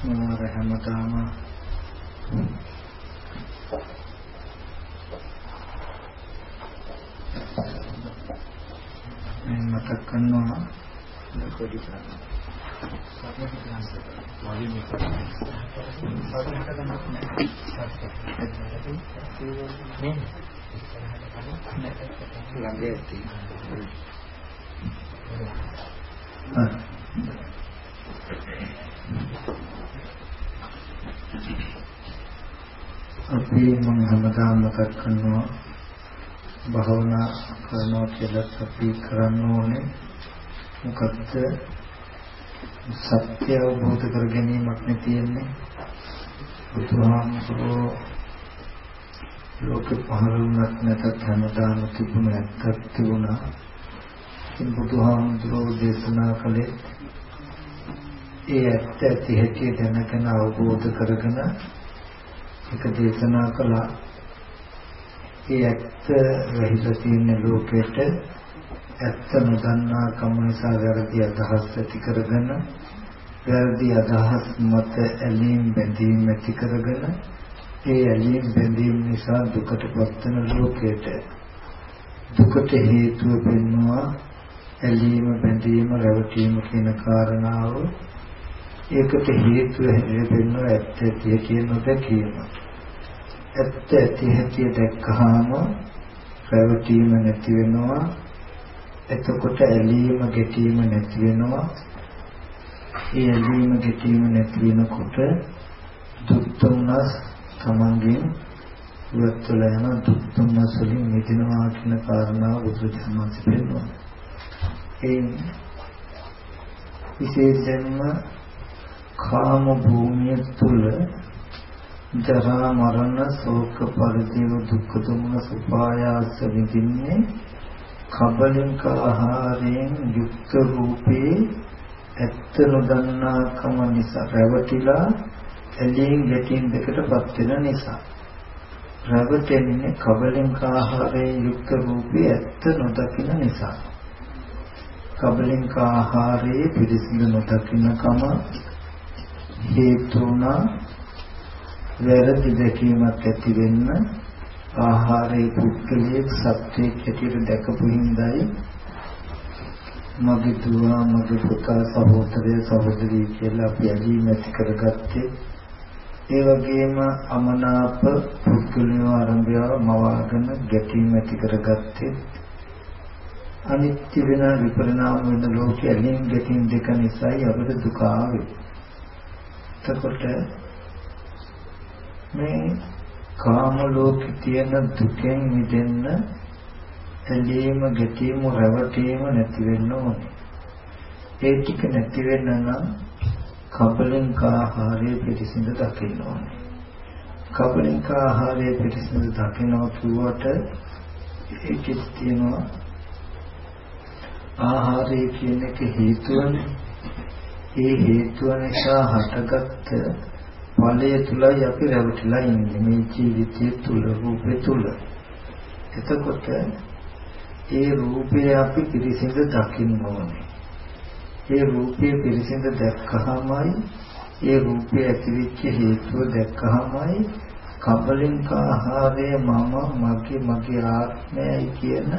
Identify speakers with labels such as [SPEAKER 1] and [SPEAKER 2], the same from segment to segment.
[SPEAKER 1] මොනවාර හැමදාම මම මතක් කරනවා. පොඩි කරනවා ළඟේ තියෙනවා අපි මම හැමදාම මතක් කරනවා භාවනා කරනවා කියලා අපි කරන්න ඕනේ. මොකද්ද? සත්‍ය අවබෝධ කර ගැනීමක් නේ තියෙන්නේ බුදුහාමුදුරුවෝ ලෝක පහළ වුණත් නැතත් හැමදාම තිබුණ ඇත්තක් තිබුණා ඉතින් බුදුහාමුදුරුවෝ දේශනා කළේ ඒ ඇත්ත ඇති හැටි දැනගෙන අවබෝධ කරගෙන එක දේශනා කළා. ඒ ඇත්ත රහිත තියෙන ලෝකෙට ඇත්ත නොදන්නා කම නිසා වැරදි අදහස් ඇති කරගෙන වැරදි අදහස් මත ඇලීම් බැඳීම් ඇති කරගෙන ඒ ඇලීම් බැඳීම් නිසා දුකට පත්වන ලෝකෙට දුකට හේතුව වෙනවා ඇලීම බැඳීම රැවටීම කියන කාරණාව ඒකට හේතුව හැදෙන්න ඇත්ත ඇති කියන දැකීම. ඇත්ත ඇති හැටි දැක්කහම රැවටීම නැති වෙනවා. එතකොට ඇලීම ගැටීම නැති වෙනවා. ඒ ඇලීම ගැටීම නැති වෙනකොට දුක් තුනස් තමන්ගෙන් ඉවත් වෙලා යන දුක් තුනස් වලින් මිදෙනවා කියන කාරණාව බුදුරජාණන් වහන්සේ පෙන්නනවා. ඒ විශේෂයෙන්ම කාම භූමිය තුල ජරා මරණ ශෝක පරිදේව දුක්ඛ දුම්න සුපායාස විඳින්නේ කබලින්ක ආහාරයෙන් යුක්ත රූපේ ඇත්ත නොදන්නාකම නිසා රැවටිලා ඇලීම් ගැටීම් දෙකටපත් වෙන නිසා. රැවටෙන්නේ කබලින්ක ආහාරයෙන් යුක්ත රූපේ ඇත්ත නොදකින නිසා. කබලින්ක ආහාරයේ පිරිසිදු නොදකින්නකම හේතු වුණා වැරදි දැකීමක් ඇති වෙන්න ආහාරයේ පුද්ගලයේ සත්‍යයේ හැටියට දැකපු හිඳයි මගේ දුව මගේ පුතා සහෝදරය සහෝදරී කියලා අපි ඇලීම ඇති කරගත්තේ. ඒ වගේම අමනාප පුද්ගලයෝ ආරම්භය මවාගෙන ගැටීම ඇති කරගත්තේ. අනිත්‍ය වෙන විපරිණාම වෙන ලෝකයේ ඇලීම් ගැටීම් දෙක නිසායි අපිට දුක ආවේ. එතකොට මේ කාම ලෝකේ තියෙන දුකෙන් මිදෙන්න ඇලීම ගැටීම රැවටීම නැති වෙන්න ඕනේ. ඒ ටික නැති වෙන්න නම් කබලින්ක ආහාරයේ පිළිසිඳ දකින්න ඕනේ. කබලින්ක ආහාරයේ පිළිසිඳ දකින්නවා කිව්වට ඒකෙත් තියෙනවා ආහාරය කියන එක හේතුවනේ ඒ හේතුව නිසා හටගත්ත ඵලය තුලයි අපි රැවටිලා ඉන්නේ මේ ජීවිතය තුල රූපේ තුල. එතකොට ඒ රූපය අපි පිරිසිඳ දකින්න ඕනේ. ඒ රූපය පිරිසිඳ දැක්කහමයි ඒ රූපය ඇතිවෙච්ච හේතුව දැක්කහමයි කබලින්ක ආහාරය මම මගේ මගේ ආත්මයයි කියන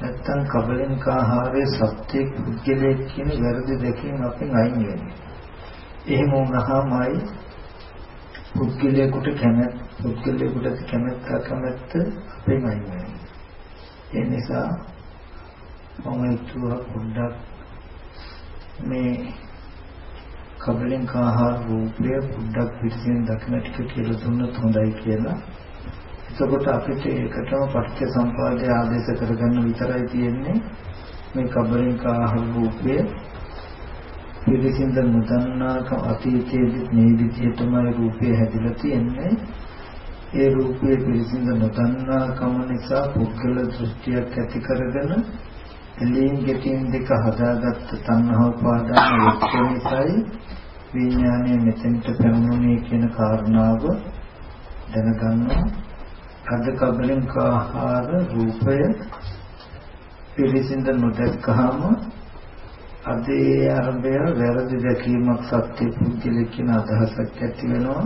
[SPEAKER 1] නැත්තම් කබලෙන්ක ආහාරයේ සත්‍ය පුද්ගලයෙක් කියන වැරදි දෙකෙන් අපෙන් අයින් වෙන්නේ. එහෙම වුණාමයි පුද්ගලයෙකුට කැමැත්ත පුද්ගලයෙකුට කැමැත්ත කැමැත්ත අපෙන් අයින් වෙන්නේ. ඒ නිසා මම හිතුවා පොඩ්ඩක් මේ කබලෙන්ක ආහාර රූපය පොඩ්ඩක් පිටින් දකින්න ටික කියලා දුන්නත් හොඳයි කියලා. එතකොට අපිට ඒකටම පටිච්ච සම්පදාය ආදේශ කරගන්න විතරයි තියෙන්නේ. මේ කබරින් කාහල් රූපය පිළිසින්ද නොදන්නාකම අතීතයේදී මේ විදිහටමයි රූපය හැදිලා තියෙන්නේ. ඒ රූපයේ පිළිසින්ද නොදන්නාකම නිසා පුද්ගල දෘෂ්ටියක් ඇති කරගෙන එළියෙන් ගැටීම් දෙක හදාගත්ත තණ්හා උපාදාන වෙච්ච නිසායි විඥානය මෙතෙන්ට පැමුණුනේ කියන කාරණාව දැනගන්නවා. අද කබලෙන් ආහාර රූපය පිළිසිඳ නොදැක්කහම අදේ ආරම්භය වැරදි දැකීමක් සත්‍ය පුද්ගලික කියන අදහසක් ඇති වෙනවා.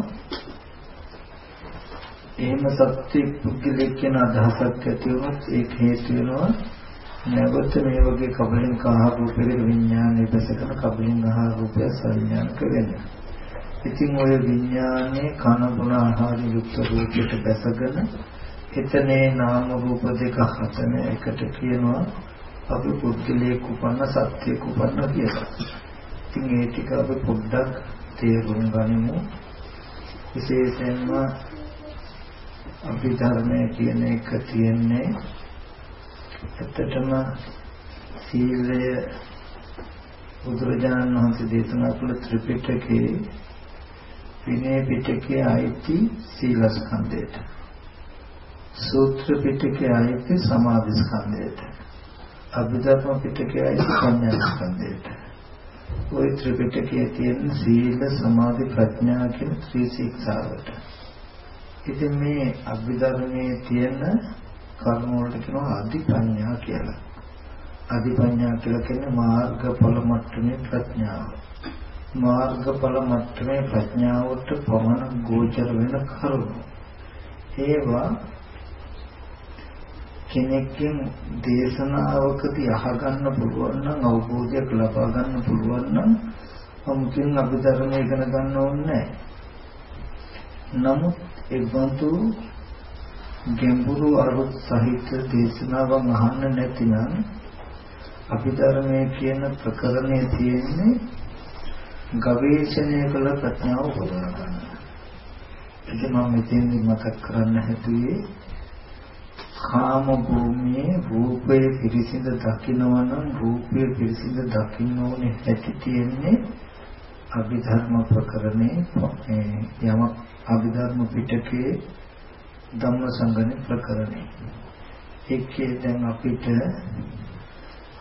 [SPEAKER 1] එහෙම සත්‍ය පුද්ගලික කියන අදහසක් ඇති වුණොත් ඒක හේතු වෙනවා නැවත මේ වගේ කබලින් ආහාර රූපයක විඥානය බැසගෙන කබලින් ආහාර රූපය සංඥානක වෙනවා. ඉතින් ඔය විඥානයේ කන බොන ආහාර යුක්ත රූපයට බැසගෙන එතනේ නාම රූප දෙක හතන එකට කියනවා අපි පුද්ගලයේ කුපන්න සත්‍ය කුපන්න කියලා. ඉතින් ඒ ටික අපි පොඩ්ඩක් තේරුම් ගනිමු. විශේෂයෙන්ම අභිධර්මය කියන එක තියෙන්නේ ඇත්තටම සීලය බුදුරජාණන් වහන්සේ දේශනා කළ ත්‍රිපිටකයේ විනය පිටකයේ අයිති සීලස්කන්ධයට. සූත්‍ර පිටකයේ අයිති සමාධිස්කන්ධයට. අභිධර්ම පිටකයේ අයිති ප්‍රඥාස්කන්ධයට ওই ත්‍රිපිටකයේ තියෙන සීල සමාධි ප්‍රඥා කියන ත්‍රි ශික්ෂාවට. ඉතින් මේ අභිධර්මයේ තියෙන කර්ම වලට කියනවා අධිපඤ්ඤා කියලා. අධිපඤ්ඤා කියලා කියන්නේ මාර්ගඵල මට්ටමේ ප්‍රඥාව. මාර්ගඵල මට්ටමේ ප්‍රඥාවට පමණ ගෝචර වෙන කරුණු. ඒවා කෙනෙක්ගෙන් දේශනාවකදී අහගන්න පුළුවන් නම් අවබෝධයක් ලබා ගන්න පුළුවන් නම් අමුතුවෙන් අභිධර්ම ඉගෙන ගන්න ඕනේ නමුත් ඒ බඳු ගැඹුරු අරුත් සහිත දේශනාවන් අහන්න නැතිනම් අභිධර්මයේ කියන ප්‍රකරණයේ තියෙන්නේ ගවේෂණය කළ ප්‍රඥාව හොදා ගන්න. ඉතින් මම මෙතෙන්දි මතක් කරන්න හැදුවේ කාම භූමියේ රූපය පිරිසිඳ දකිනවා නම් රූපය පිරිසිඳ දකින්න ඕනේ ඇති තියෙන්නේ අභිධර්ම ප්‍රකරණේ යම අභිධර්ම පිටකයේ ධම්මසංගණි ප්‍රකරණේ. ඒකේ දැන් අපිට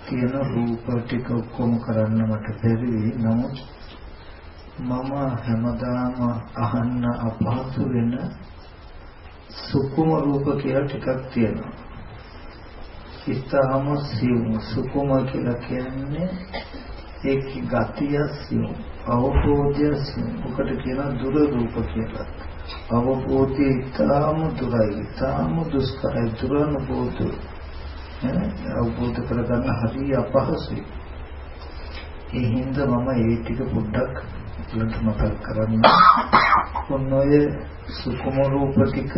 [SPEAKER 1] තියෙන රූප ටික ඔක්කොම කරන්න මට බැරි. නමුත් මම හැමදාම අහන්න අපහසු වෙන සුකුම රූප කියලා ටිකක් තියෙනවා. ඉතාම සියුම්. සුකුම කියලා කියන්නේ ඒකේ ගතිය සියුම්. අවබෝධය සියුම්. ඔකට කියනවා දුර රූප කියලා. අවබෝධය ඉතාම දුරයි ඉතාම දුෂ්කරයි දුරනුබෝධ අවබෝධ කරගන්න හරි අපහසුයි ඒ හින්දා මම ඒ ටික පොඩ්ඩක් ඔයාලට මතක් කරන්න ඔන්නෝය සුකුම රූප ටික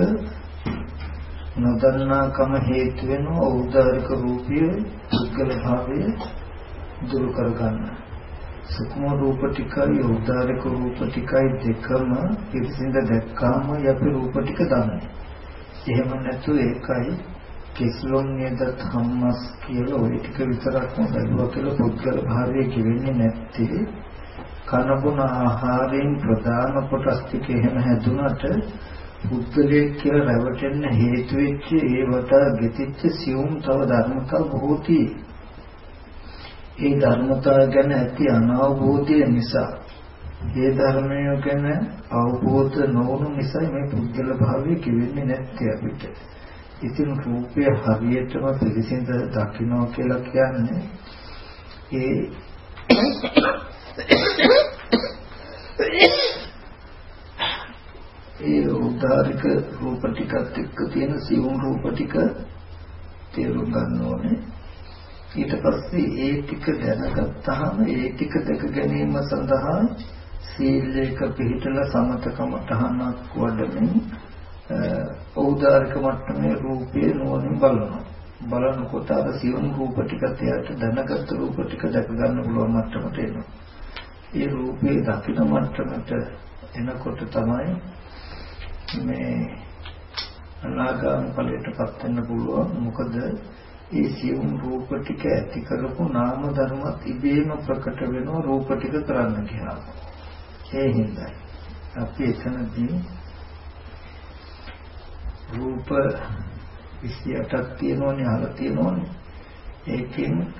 [SPEAKER 1] නොදන්නාකම හේතු වෙන ඖදාරික රූපය පුද්ගල භාවය දුරු කරගන්න සුකුම රූප ටිකයි උදාරික රූප ටිකයි දෙකම පිරිසිඳ දැක්කාම යපි රූප ටික දන්නේ. එහෙම නැතු ඒකයි කිස්ලොන් නේද ධම්මස් කියලා ওই ටික විතරක් බැලුවා කියලා පුද්ගල භාවය කිවෙන්නේ නැත්තේ කනබුන ආහාරයෙන් ප්‍රධාන කොටස් ටික එහෙම හැදුනට පුද්ගලයේ කියලා රැවටෙන්න හේතු වෙච්ච ඒවට ගෙතිච්ච සියුම් තව ධර්මතා බොහෝ තියෙනවා. ඒ ධර්මතාව ගැන ඇති අනවබෝධය නිසා ඒ ධර්මය ගැන අවබෝධ නොවුණු නිසා මේ පුද්ගල භාවය කිවෙන්නේ නැත්තේ අපිට. ඉතින් රූපය හරියටම පිළිසිඳ දකින්න කියලා කියන්නේ ඒ ඒ උදාරික රූප ටිකත් එක්ක තියෙන සිවුම් රූප ටික තේරුම් ගන්න ඕනේ. ඊට පස්සේ ඒ ටික දැනගත්තාම ඒ ටික දැක ගැනීම සඳහා සීලයක පිළිතල සමතකම තහනක් වඩමින් ඖදාරික මට්ටමේ රූපේ නෝනින් බලනවා. බලනකොට අර සියුම් රූප ටික තියට දැනගත් රූප ටික දැක ගන්න පුළුවන් මට්ටමට එනවා. ඒ රූපේ දකින මට්ටමට එනකොට තමයි මේ අනාගාම ඵලයටපත් වෙන්න පුළුවන්. මොකද ඒ සියුම් රූප ටික ඇති කරපු නාම ධර්මත් ඉබේම ප්‍රකට වෙනවා රූප ටික කරන්න කියලා. ඒ හින්දායි අපි එතනදී රූප 28ක් තියෙනවනේ අහලා තියෙනවනේ. ඒකෙන්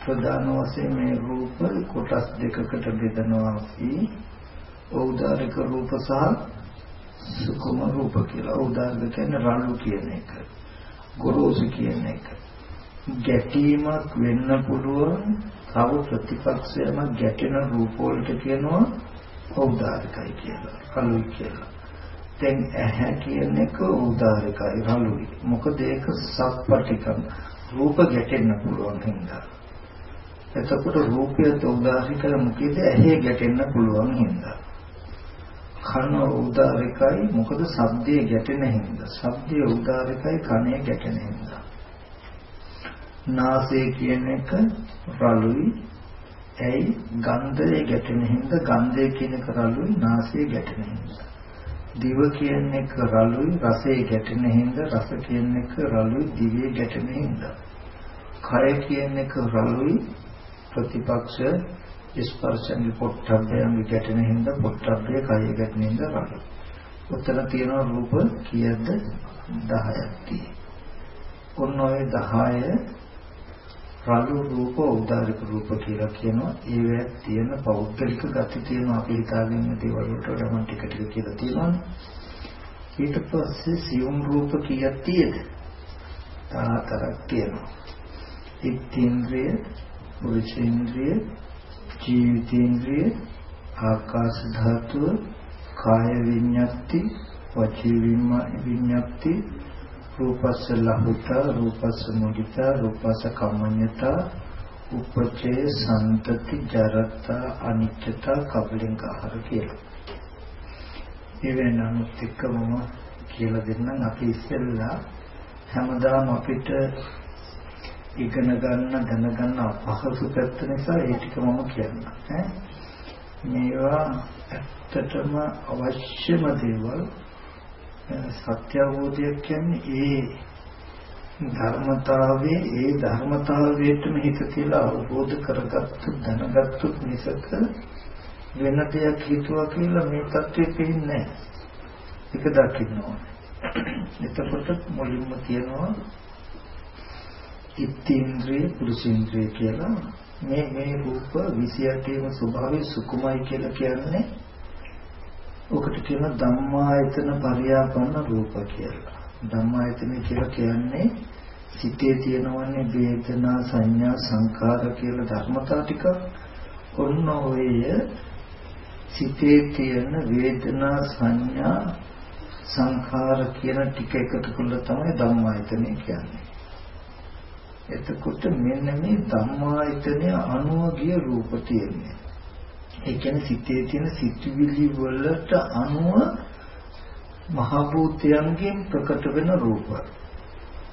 [SPEAKER 1] ප්‍රධාන වශයෙන් මේ රූප කොටස් දෙකකට බෙදනවා අපි ඖදාරික රූප සහ සුකුම රූප කියලා. ඖදාරික කියන්නේ රළු කියන එක. ගොරෝසු කියන එක. ගැටීමක් වෙන්න පුළුවන් තව ප්‍රතිපක්ෂයම ගැටෙන රූප වලට කියනවා ඖදාරිකයි කියලා. රළුයි කියලා. දැන් ඇහැ කියන එක ඖදාරිකයි රළුයි. මොකද ඒක සප්පටිකම් රූප ගැටෙන්න පුළුවන් හින්දා. එතකොට රූපය උදාහරික මොකද ඇහි ගැටෙන්න පුළුවන් හින්දා. කන උදාහරිකයි මොකද ශබ්දයේ ගැටෙන හින්දා. ශබ්දයේ උදාහරිකයි කනේ ගැටෙන හින්දා. නාසය කියන එක රළුයි. ඇයි ගන්ධයේ ගැටෙන හින්දා ගන්ධය කියන එක රළුයි නාසයේ ගැටෙන හින්දා. දිව කියන එක රළුයි රසයේ ගැටෙන හින්දා රස කියන එක රළුයි දිවේ ගැටෙන හින්දා. කය කියන එක රළුයි ප්‍රතිපක්ෂ ස්පර්ශයෙන් පොට්ටබ්බයන් ගැටෙන හින්දා පොට්ටබ්බය කය ගැටෙන හින්දා රළු. උතන තියෙන රූප කීයද 10ක් තියෙනවා. ඔන්න ඔය 10 රළු රූප උදාරික රූප කියලා කියනවා. ඒවැ තියෙන පෞද්ගලික ගති තියෙනවා අපි හිතාගෙන ඉන්න දේවල් වලට වඩා ටික ටික කියලා තියෙනවානේ. ඊට පස්සේ සියුම් රූප කීයක් තියෙද? 14ක් තියෙනවා. ඉත්ත්‍ේන්ද්‍රය පුරුෂේන්ද්‍රිය ජීවිතේන්ද්‍රිය ආකාශ ධාතුව කාය විඤ්ඤාති වචී විඤ්ඤාති රූපස්ස ලහුත රූපස්ස මුදිත රූපස්ස කම්මඤ්ඤත උපචේ සන්තති ජරත අනිච්චත කබලින්ක ආහාර කියලා. මේ වෙනමුත් එක්කම කියලා දෙන්නම් අපි ඉස්සෙල්ලා හැමදාම අපිට ඉගෙන ගන්න දැනගන්න අපහසු පැත්ත නිසා ඒ ටික මම කියන්නම් ඈ මේවා ඇත්තටම අවශ්‍යම දේවල් සත්‍ය අවබෝධය කියන්නේ ඒ ධර්මතාවයේ ඒ ධර්මතාවයටම හිත තියලා අවබෝධ කරගත්තු දැනගත්තු මිසක වෙන දෙයක් හිතුවා කියලා මේ தත්ත්වෙ පේන්නේ නැහැ. ඒක දකින්න ඕනේ. එතකොට මුලින්ම තියෙනවා ඉත්තේන්ද්‍රිය පුරුෂේන්ද්‍රිය කියලා මේ මේ රූප 28ේම ස්වභාවය සුකුමයි කියලා කියන්නේ ඔකට කියන ධම්මායතන පරියාපන්න රූප කියලා. ධම්මායතන කියලා කියන්නේ සිතේ තියෙනවන්නේ වේදනා සංඥා සංකාර කියලා ධර්මතා ටික ඔන්න ඔය සිතේ තියෙන වේදනා සංඥා සංඛාර කියන ටික එකතු කරලා තමයි ධම්මායතනය කියන්නේ. එතකොට මෙන්න මේ ධම්මායතනය අනුව ගිය රූප තියෙන්නේ. ඒ කියන්නේ සිතේ තියෙන සිතුවිලි වලට අනුව මහ භූතයන්ගෙන් ප්‍රකට වෙන රූප.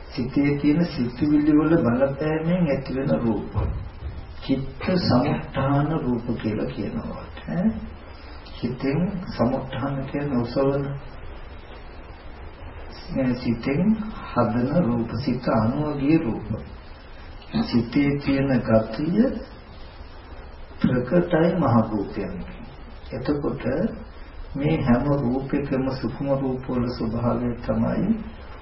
[SPEAKER 1] සිතේ තියෙන සිතුවිලි වල බලපෑමෙන් ඇති වෙන රූප. චිත්ත සමුත්ථාන රූප කියලා කියනවා. ඈ හිතෙන් සමුත්ථාන කියන උසවන සිතෙන් හදන රූප සිත අනුව ගිය රූප. සිතේ තියෙන ගතිය ප්‍රකටයි මහ භූතයන්. එතකොට මේ හැම රූපයකම සුකුම රූප වල ස්වභාවය තමයි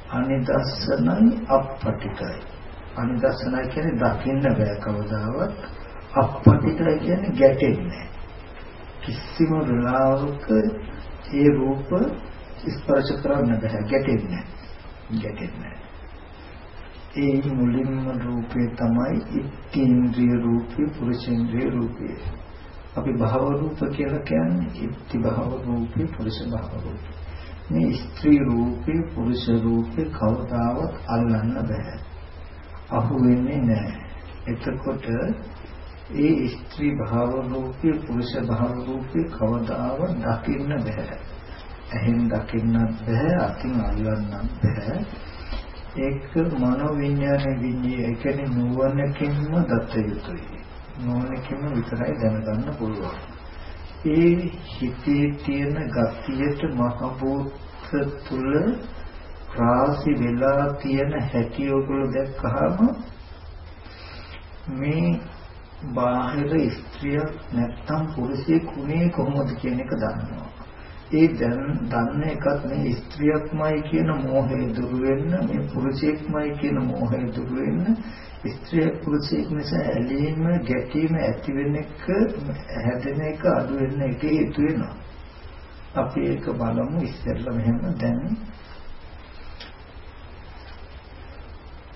[SPEAKER 1] අනිදස්සනයි අපපටිකයි. අනිදස්සනයි කියන්නේ දකින්න බෑ කවදාවත්. අපපටිකයි කියන්නේ ගැටෙන්නේ කිසිම වෙලාවක ඒ රූප ස්පර්ශ කරන්න බෑ ගැටෙන්නේ ගැටෙන්නේ ඒ මුලින්ම රූපේ තමයි ඉත්තේන්ද්‍රිය රූපේ පුරුෂේන්ද්‍රිය රූපේ. අපි භව රූප කියලා කියන්නේ ඉත්ති භව රූපේ පුරුෂ භව රූපේ. මේ ස්ත්‍රී රූපේ පුරුෂ රූපේ කවදාවත් අල්ලන්න බෑ. අහු වෙන්නේ නැහැ. එතකොට ඒ ස්ත්‍රී භව රූපේ පුරුෂ භව රූපේ කවදාවත් දකින්න බෑ. ඇහෙන් දකින්නත් බෑ, අතින් අල්ලන්නත් බෑ. ඒක මනෝ විඥාන විඤ්ඤාය ඒ කියන්නේ නුවණකින්ම දත යුතුයි. නුවණකින්ම විතරයි දැනගන්න පුළුවන්. ඒ හිතේ තියෙන ගතියට මහ භූත තුල රාශි වෙලා තියෙන හැටි ඔයගොල්ලෝ දැක්කහම මේ බාහිර ස්ත්‍රිය නැත්තම් පුරුෂයෙක් උනේ කොහොමද කියන එක දන්නවා. ඒ දැන් දන්න එකත් මේ ස්ත්‍රියක්මයි කියන මෝහය දුරු වෙන්න මේ පුරුෂයෙක්මයි කියන මෝහය දුරු වෙන්න ස්ත්‍රිය පුරුෂයෙක් නිසා ඇලීම ගැටීම ඇති වෙන එක හැදෙන එක අඩු වෙන එක හේතු වෙනවා. අපි ඒක බලමු ඉස්සෙල්ලා මෙහෙම දැන්.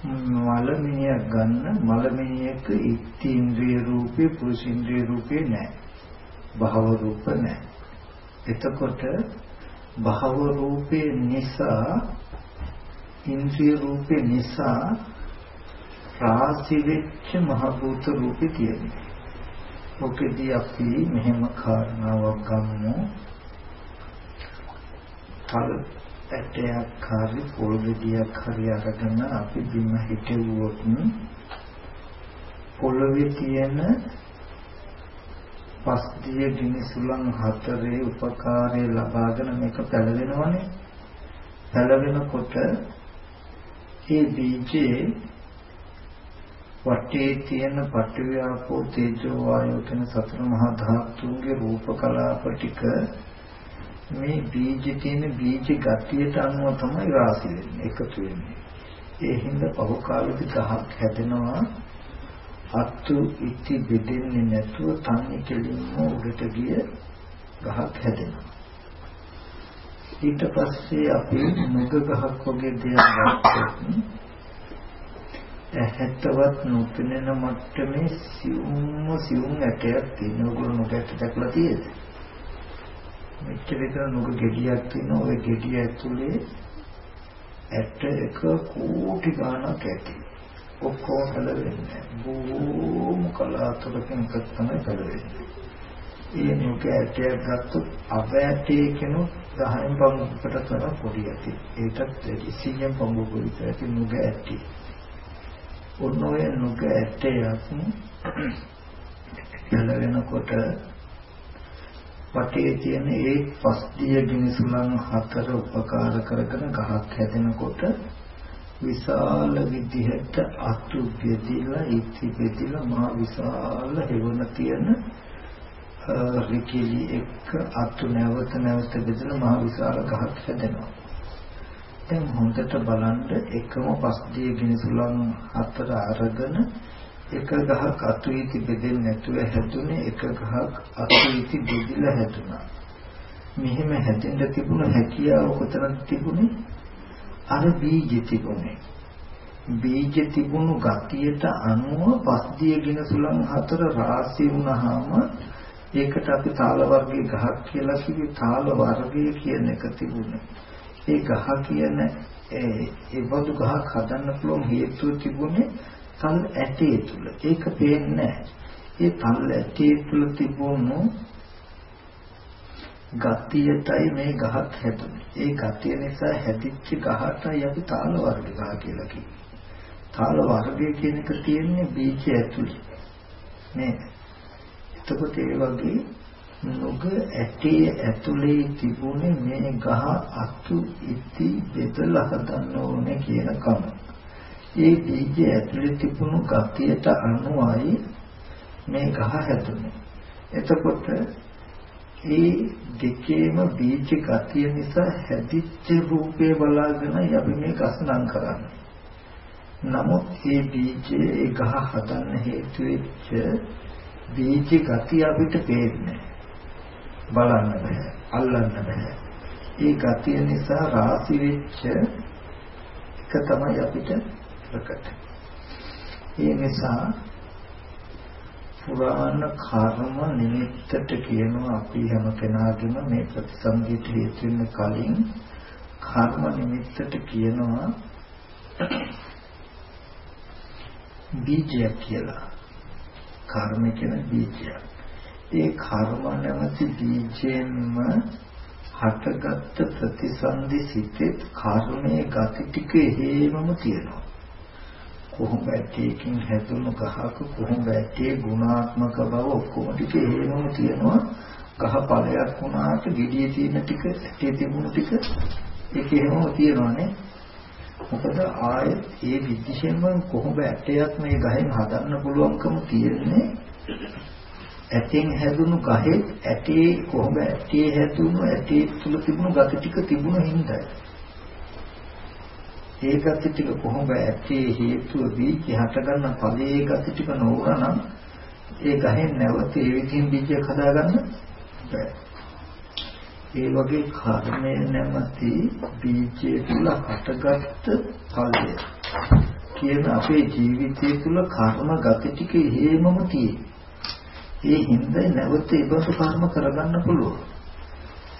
[SPEAKER 1] මලමිනියක් ගන්න මලමිනියක ඉත්ත්‍ින්ද්‍රිය රූපේ පුරුෂින්ද්‍රිය රූපේ නැහැ භව රූප නැහැ එතකොට භව රූපේ නිසා ඉන්ද්‍රිය රූපේ නිසා රාශි වෙච්ච මහ භූත රූපේ තියෙනවා. ඔකෙදී අපි මෙහෙම කාරණාවක් ගමු. තල් ඇටයක් හරි පොල් ගෙඩියක් හරි අරගෙන අපි බිම හිටෙවුවොත් පොළවේ තියෙන පස්තිය ගිනිසුලන් හතරේ උපකාරය ලබාගෙන මේක පැලවෙනවනේ. පැලවෙනකොට ඒ බීජේ වටේ තියෙන පටිවිආපෝ තේජෝ වායෝ කියන සතර මහා ධාතුන්ගේ රූප කලාප ටික මේ බීජ තියෙන බීජ ගතියට අනුව තමයි රාශි වෙන්නේ එකතු වෙන්නේ. ඒ හින්දා පහු කාලෙදි ගහක් හැදෙනවා. අත්තු ඉති බෙදෙන්නේ නැතුව තන්නේ කෙලින්ම උඩට ගිය ගහක් හැදෙනවා. ඊට පස්සේ අපි මුග ගහක් වගේ දෙයක් ගත්තොත් ඇහැටවත් නොපෙනෙන මට්ටමේ සියුම්ම සියුම් ඇටයක් තියෙන ඕගොල්ලෝ නුගට දැකලා තියෙද? මෙච්චර විතර නුග ගෙඩියක් තියෙනවා ওই ගෙඩිය ඇතුලේ ඇට එක කෝටි ගණක් ඇති. ඔක්කොම කලවෙන්නේ බොහොම කලාතුරකින් එකක් තමයි කලවෙන්නේ. ඒ නුක ඇටයක් ගත්තොත් අප ඇටේ කෙනෙක් 10න් පංගුකට තර පොඩි ඇති. ඒකත් වැඩි 100න් පංගුකට විතර ඇති නුක ඇටි. ඔන්න ඔය නුක ඇටයක් කලවෙනකොට වටේ තියෙන ඒ පස්තිය ගිනිසුලන් හතර උපකාර කරගෙන ගහක් හැදෙනකොට විශාල විදිහට අතු බෙදිලා ඉති බෙදිලා මා විශාල හේවන තියෙන රිකිලි එක්ක අතු නැවත නැවත බෙදලා මා විශාල ගහක් හැදෙනවා. දැන් හොඳට බලන්න එකම පස්දිය ගිනිසුලන් හතර අරගෙන එක ගහක් අතු ඉති බෙදෙන්නේ නැතුව හැදුනේ එක ගහක් අතු ඉති බෙදිලා හැදුනා. මෙහෙම හැදෙන්න තිබුණ හැකියාව කොතරම් තිබුණේ අර බීජ තිබුණේ. බීජ තිබුණු ගතියට අනුව පස්දියගෙන සුලං හතර රාශි වුණාම ඒකට අපි තාල වර්ගයේ ගහක් කියලා කිව්වේ තාල වර්ගය කියන එක තිබුණේ. ඒ ගහ කියන ඒ බඳු ගහක් හදන්න පුළුවන් හේතුව තිබුණේ තල් ඇටේ තුල. ඒක පේන්නේ ඒ තල් ඇටේ තුල තිබුණු ගතියටයි මේ ගහක් හැදුනේ. ඒ ගතිය නිසා හැදිච්ච ගහටයි අපි තාල වර්ග ගහ කියලා කියන්නේ. තාල වර්ගය කියන එක තියෙන්නේ බීජ ඇතුලේ. නේද? එතකොට ඒ වගේ නුග ඇටේ ඇතුලේ තිබුණේ මේ ගහ අතු ඉති බෙදලා හදන්න ඕනේ කියන කම. ඒ බීජ ඇතුලේ තිබුණු ගතියට අනුවයි මේ ගහ හැදුනේ. එතකොට ඒ දෙකේම බීජ ගතිය නිසා හැදිච්ච රූපේ බලාගෙන අපි මේ කස්නම් කරන්නේ. නමුත් මේ බීජේ ඒ ගහ හදන්න හේතු වෙච්ච බීජ ගතිය අපිට පේන්නේ බලන්න බෑ අල්ලන්න බෑ. ඒ ගතිය නිසා රාශි වෙච්ච එක තමයි අපිට ප්‍රකට. ඒ නිසා පුරාණ කර්ම නිමිත්තට කියනවා අපි හැම කෙනාගේම මේ ප්‍රතිසංගීත හේතු වෙන කලින් කර්ම නිමිත්තට කියනවා බීජය කියලා. කර්ම කියන බීජය. ඒ කර්ම නැමැති බීජයෙන්ම හටගත්ත ප්‍රතිසන්දි සිතේ කර්මයේ ගති ටික හේමම තියෙනවා. කොහොම ඇටයකින් හැදුණු ගහක කොහොම ඇටයේ ගුණාත්මක බව ඔක්කොම ටික එහෙමම තියෙනවා. ගහ ඵලයක් වුණාට gediye තියෙන ටික ඇටයේ තිබුණු ටික ඒක එහෙමම තියෙනවානේ. මොකද ආයෙත් ඒ විදිහෙම කොහොම ඇටයක් මේ ගහෙන් හදන්න පුළුවන්කම තියෙන්නේ. ඇටෙන් හැදුණු ගහේ ඇටේ කොහොම ඇටේ හැදුණු ඇටේ තුල තිබුණු ගති ටික තිබුණු හින්දායි. ඒ ගති ටික කොහොම ඇටේ හේතුව බීජ හටගන්න ඵලයේ ගති ටික නොවුනනම් ඒ ගහෙන් නැවත ඒ විදිහින් බීජයක් හදාගන්න බෑ. ඒ වගේ කර්මය නැමැති බීජය තුල හටගත්ත ඵලය කියන අපේ ජීවිතය තුල කර්ම ගති ටික හේමම තියෙන්නේ. ඒ හින්දා නැවත ඒබඳු කර්ම කරගන්න පුළුවන්.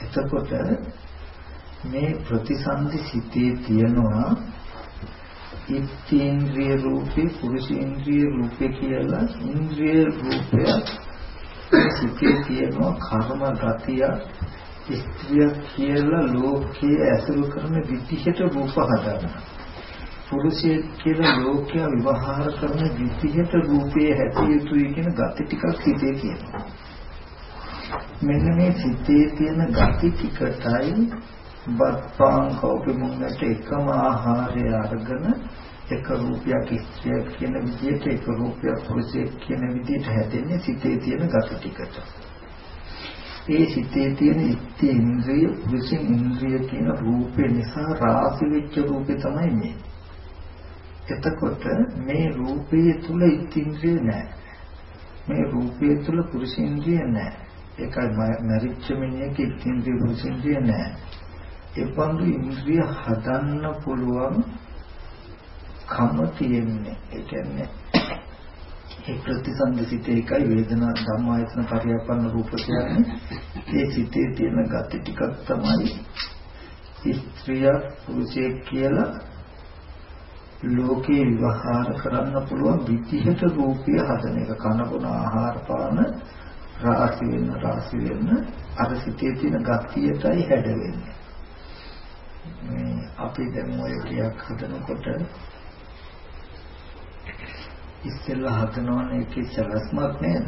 [SPEAKER 1] එතකොට මේ ප්‍රතිසන්දි සිතේ තියනවා ඉත්තේන්ද්‍රිය රූපේ පුරුෂේන්ද්‍රිය රූපේ කියලා ඉන්ද්‍රිය රූපය සිතේ තියෙනවා කර්ම ගතිය ස්ත්‍රිය කියලා ලෝකයේ ඇසුරු කරන විදිහට රූප හදනවා පුරුෂයෙක් කියලා ලෝකයා විවහාර කරන විදිහට රූපයේ හැටිය යුතුයි කියන gati ටිකක් හිතේ කියනවා. මෙන්න මේ සිතේ තියෙන gati ටිකටයි බත්පාන් කෝපි මුන්නට එකම ආහාරය අරගෙන එක රූපයක් ස්ත්‍රියක් කියන විදිහට එක රූපයක් පුරුෂයෙක් කියන විදිහට හැදෙන්නේ සිතේ තියෙන gati ටිකට. ඒ සිතේ තියෙන ඉත්ති ඉන්ද්‍රිය පුරුෂ ඉන්ද්‍රිය කියන රූපේ නිසා රාශි වෙච්ච රූපේ තමයි මේ. එතකොට මේ රූපයේ තුල ඉන්ද්‍රිය නැහැ. මේ රූපයේ තුල පුරුෂින්ද්‍රිය නැහැ. ඒකයි මරිච්ච මිනිහක ඉන්ද්‍රිය පුරුෂින්ද්‍රිය නැහැ. ඒ බඳු ඉන්ද්‍රිය හදන්න පුළුවන් කම තියෙන්නේ. ඒ කියන්නේ ඒ ප්‍රතිසන්දි සිතේ එකයි වේදනා ධම්මායතන පරියපන්න රූප කියන්නේ. ඒ සිතේ තියෙන gati ටිකක් තමයි ස්ත්‍රිය පුරුෂයෙක් කියලා ලෝකේ විවහාර කරන්න පුළුවන් විදිහට රූපය හදන එක. කන බොන ආහාර පාන රාශි වෙන රාශි වෙන අර සිතේ තියෙන ගතියටයි හැඩ වෙන්නේ. මේ අපි දැන් ඔය ටිකක් හදනකොට ඉස්සෙල්ලා හදනවනේ ඒකේ සලස්මක් නේද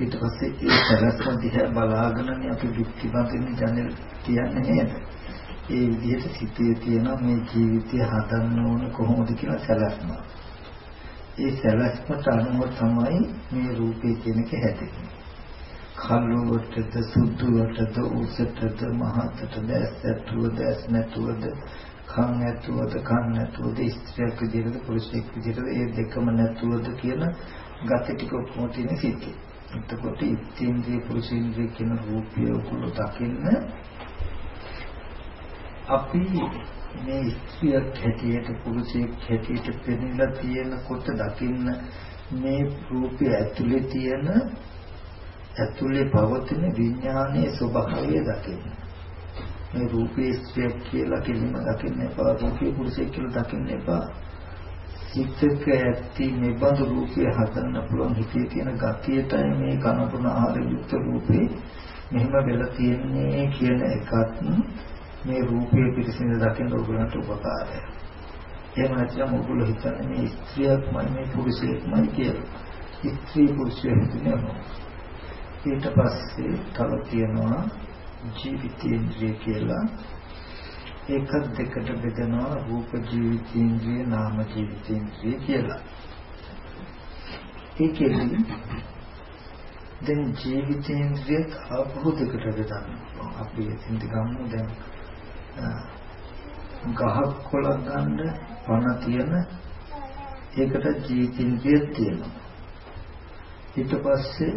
[SPEAKER 1] ඊට පස්සේ ඒ සලස්ම දිහා බලාගෙනනේ අපි දෘෂ්ටි බඳින්න ජනෙල් කියන්නේ නේද ඒ විදිහට සිතේ තියෙන මේ ජීවිතය හදන්න ඕන කොහොමද කියලා සැලැස්ම. ඒ සැලැස්මට අනුව තමයි මේ රූපේ කියන එක හැදෙන්නේ. කල්ලුවටද සුද්ධුවටද උසටද මහතටද ඇසටුවද ඇස් නැතුවද කන් නැතුවද කන් නැතුවද ස්ත්‍රියක් විදිහටද පුරුෂයෙක් විදිහටද ඒ දෙකම නැතුවද කියන ගති ටික ඔක්කොම තියෙන සිතේ. එතකොට ඉත්ත්‍ේන්ද්‍රිය පුරුෂේන්ද්‍රිය කියන රූපය ඔකුළු දකින්න අපි මේ ස්ත්‍රියක් හැටියට පුරුෂයෙක් හැටියට පෙනෙලා තියෙනකොට දකින්න මේ රූපය ඇතුලේ තියෙන ඇතුලේ පවතින විඥානයේ ස්වභාවය දකින්න. මේ රූපේ ස්ත්‍රියක් කියලා කිලිම දකින්න එපා රූපේ පුරුෂයෙක් කියලා දකින්න එපා. සිතක ඇති නිබඳු රූපය හදන්න පුළුවන් හිතේ තියෙන ගතියටයි මේ කනපුන ආහාර යුක්ත රූපේ මෙහෙම වෙලා තියෙන්නේ කියන එකත් මේ රූපයේ පිරිසිදු දකින්න ඔයගලන්ට උපකාරය. එහෙම නැත්නම් ඔයගොල්ලෝ හිතන්නේ මේ ස්ත්‍රියක්මයි මේ පුරුෂයෙක්මයි කියලා. ස්ත්‍රී පුරුෂය හිතන්නේ ඊට පස්සේ තව තියෙනවා ජීවිතේන්ද්‍රිය කියලා. එකක් දෙකට බෙදනවා රූප ජීවිතේන්ද්‍රිය නාම ජීවිතේන්ද්‍රිය කියලා. ඒකෙදි දැන් ජීවිතේන්ද්‍රියත් අභූතකට බෙදන්න අපි එතින්ද ගමු දැන් ගහක් කොළක් ගන්න පණ තියෙන ඒකට ජීවිතින්ද්‍රිය තියෙනවා ඊට පස්සේ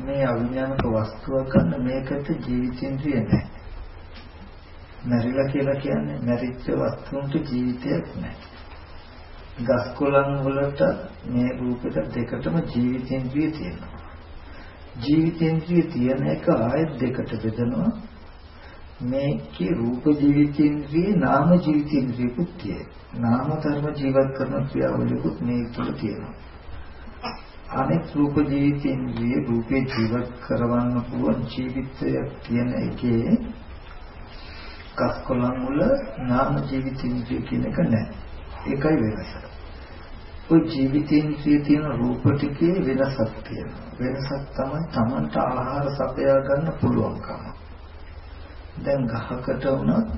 [SPEAKER 1] මේ අවිඥානික වස්තුවක් ගන්න මේකට ජීවිතින්ද්‍රිය නැහැ මැරිලා කියලා කියන්නේ මැරිච්ච වස්තුන්ට ජීවිතයක් නැහැ ගස් කොළන් වලට මේ රූපෙට දෙකටම ජීවිතේන්ද්‍රිය තියෙනවා ජීවිතේන්ද්‍රිය තියෙන එක ආයෙත් දෙකට බෙදනවා මේකේ රූප ජීවිතේන්ද්‍රියේ නාම ජීවිතේන්ද්‍රියකුත් තියෙයි. නාම ධර්ම ජීවත් කරන ක්‍රියාවලියකුත් මේ තුල තියෙනවා. අනෙක් රූප ජීවිතේන්ද්‍රියේ රූපේ ජීවත් කරවන්න පුළුවන් ජීවිතයක් තියෙන එකේ කස්කොලන් වල නාම ජීවිතේන්ද්‍රිය කියන එක නැහැ. ඒකයි වෙනස. ඔය ජීවිතේන්ද්‍රිය තියෙන රූප ටිකේ වෙනසක් තියෙනවා. වෙනසක් තමයි Tamanට ආහාර සපයා ගන්න පුළුවන්කම. දැන් ගහකට වුණත්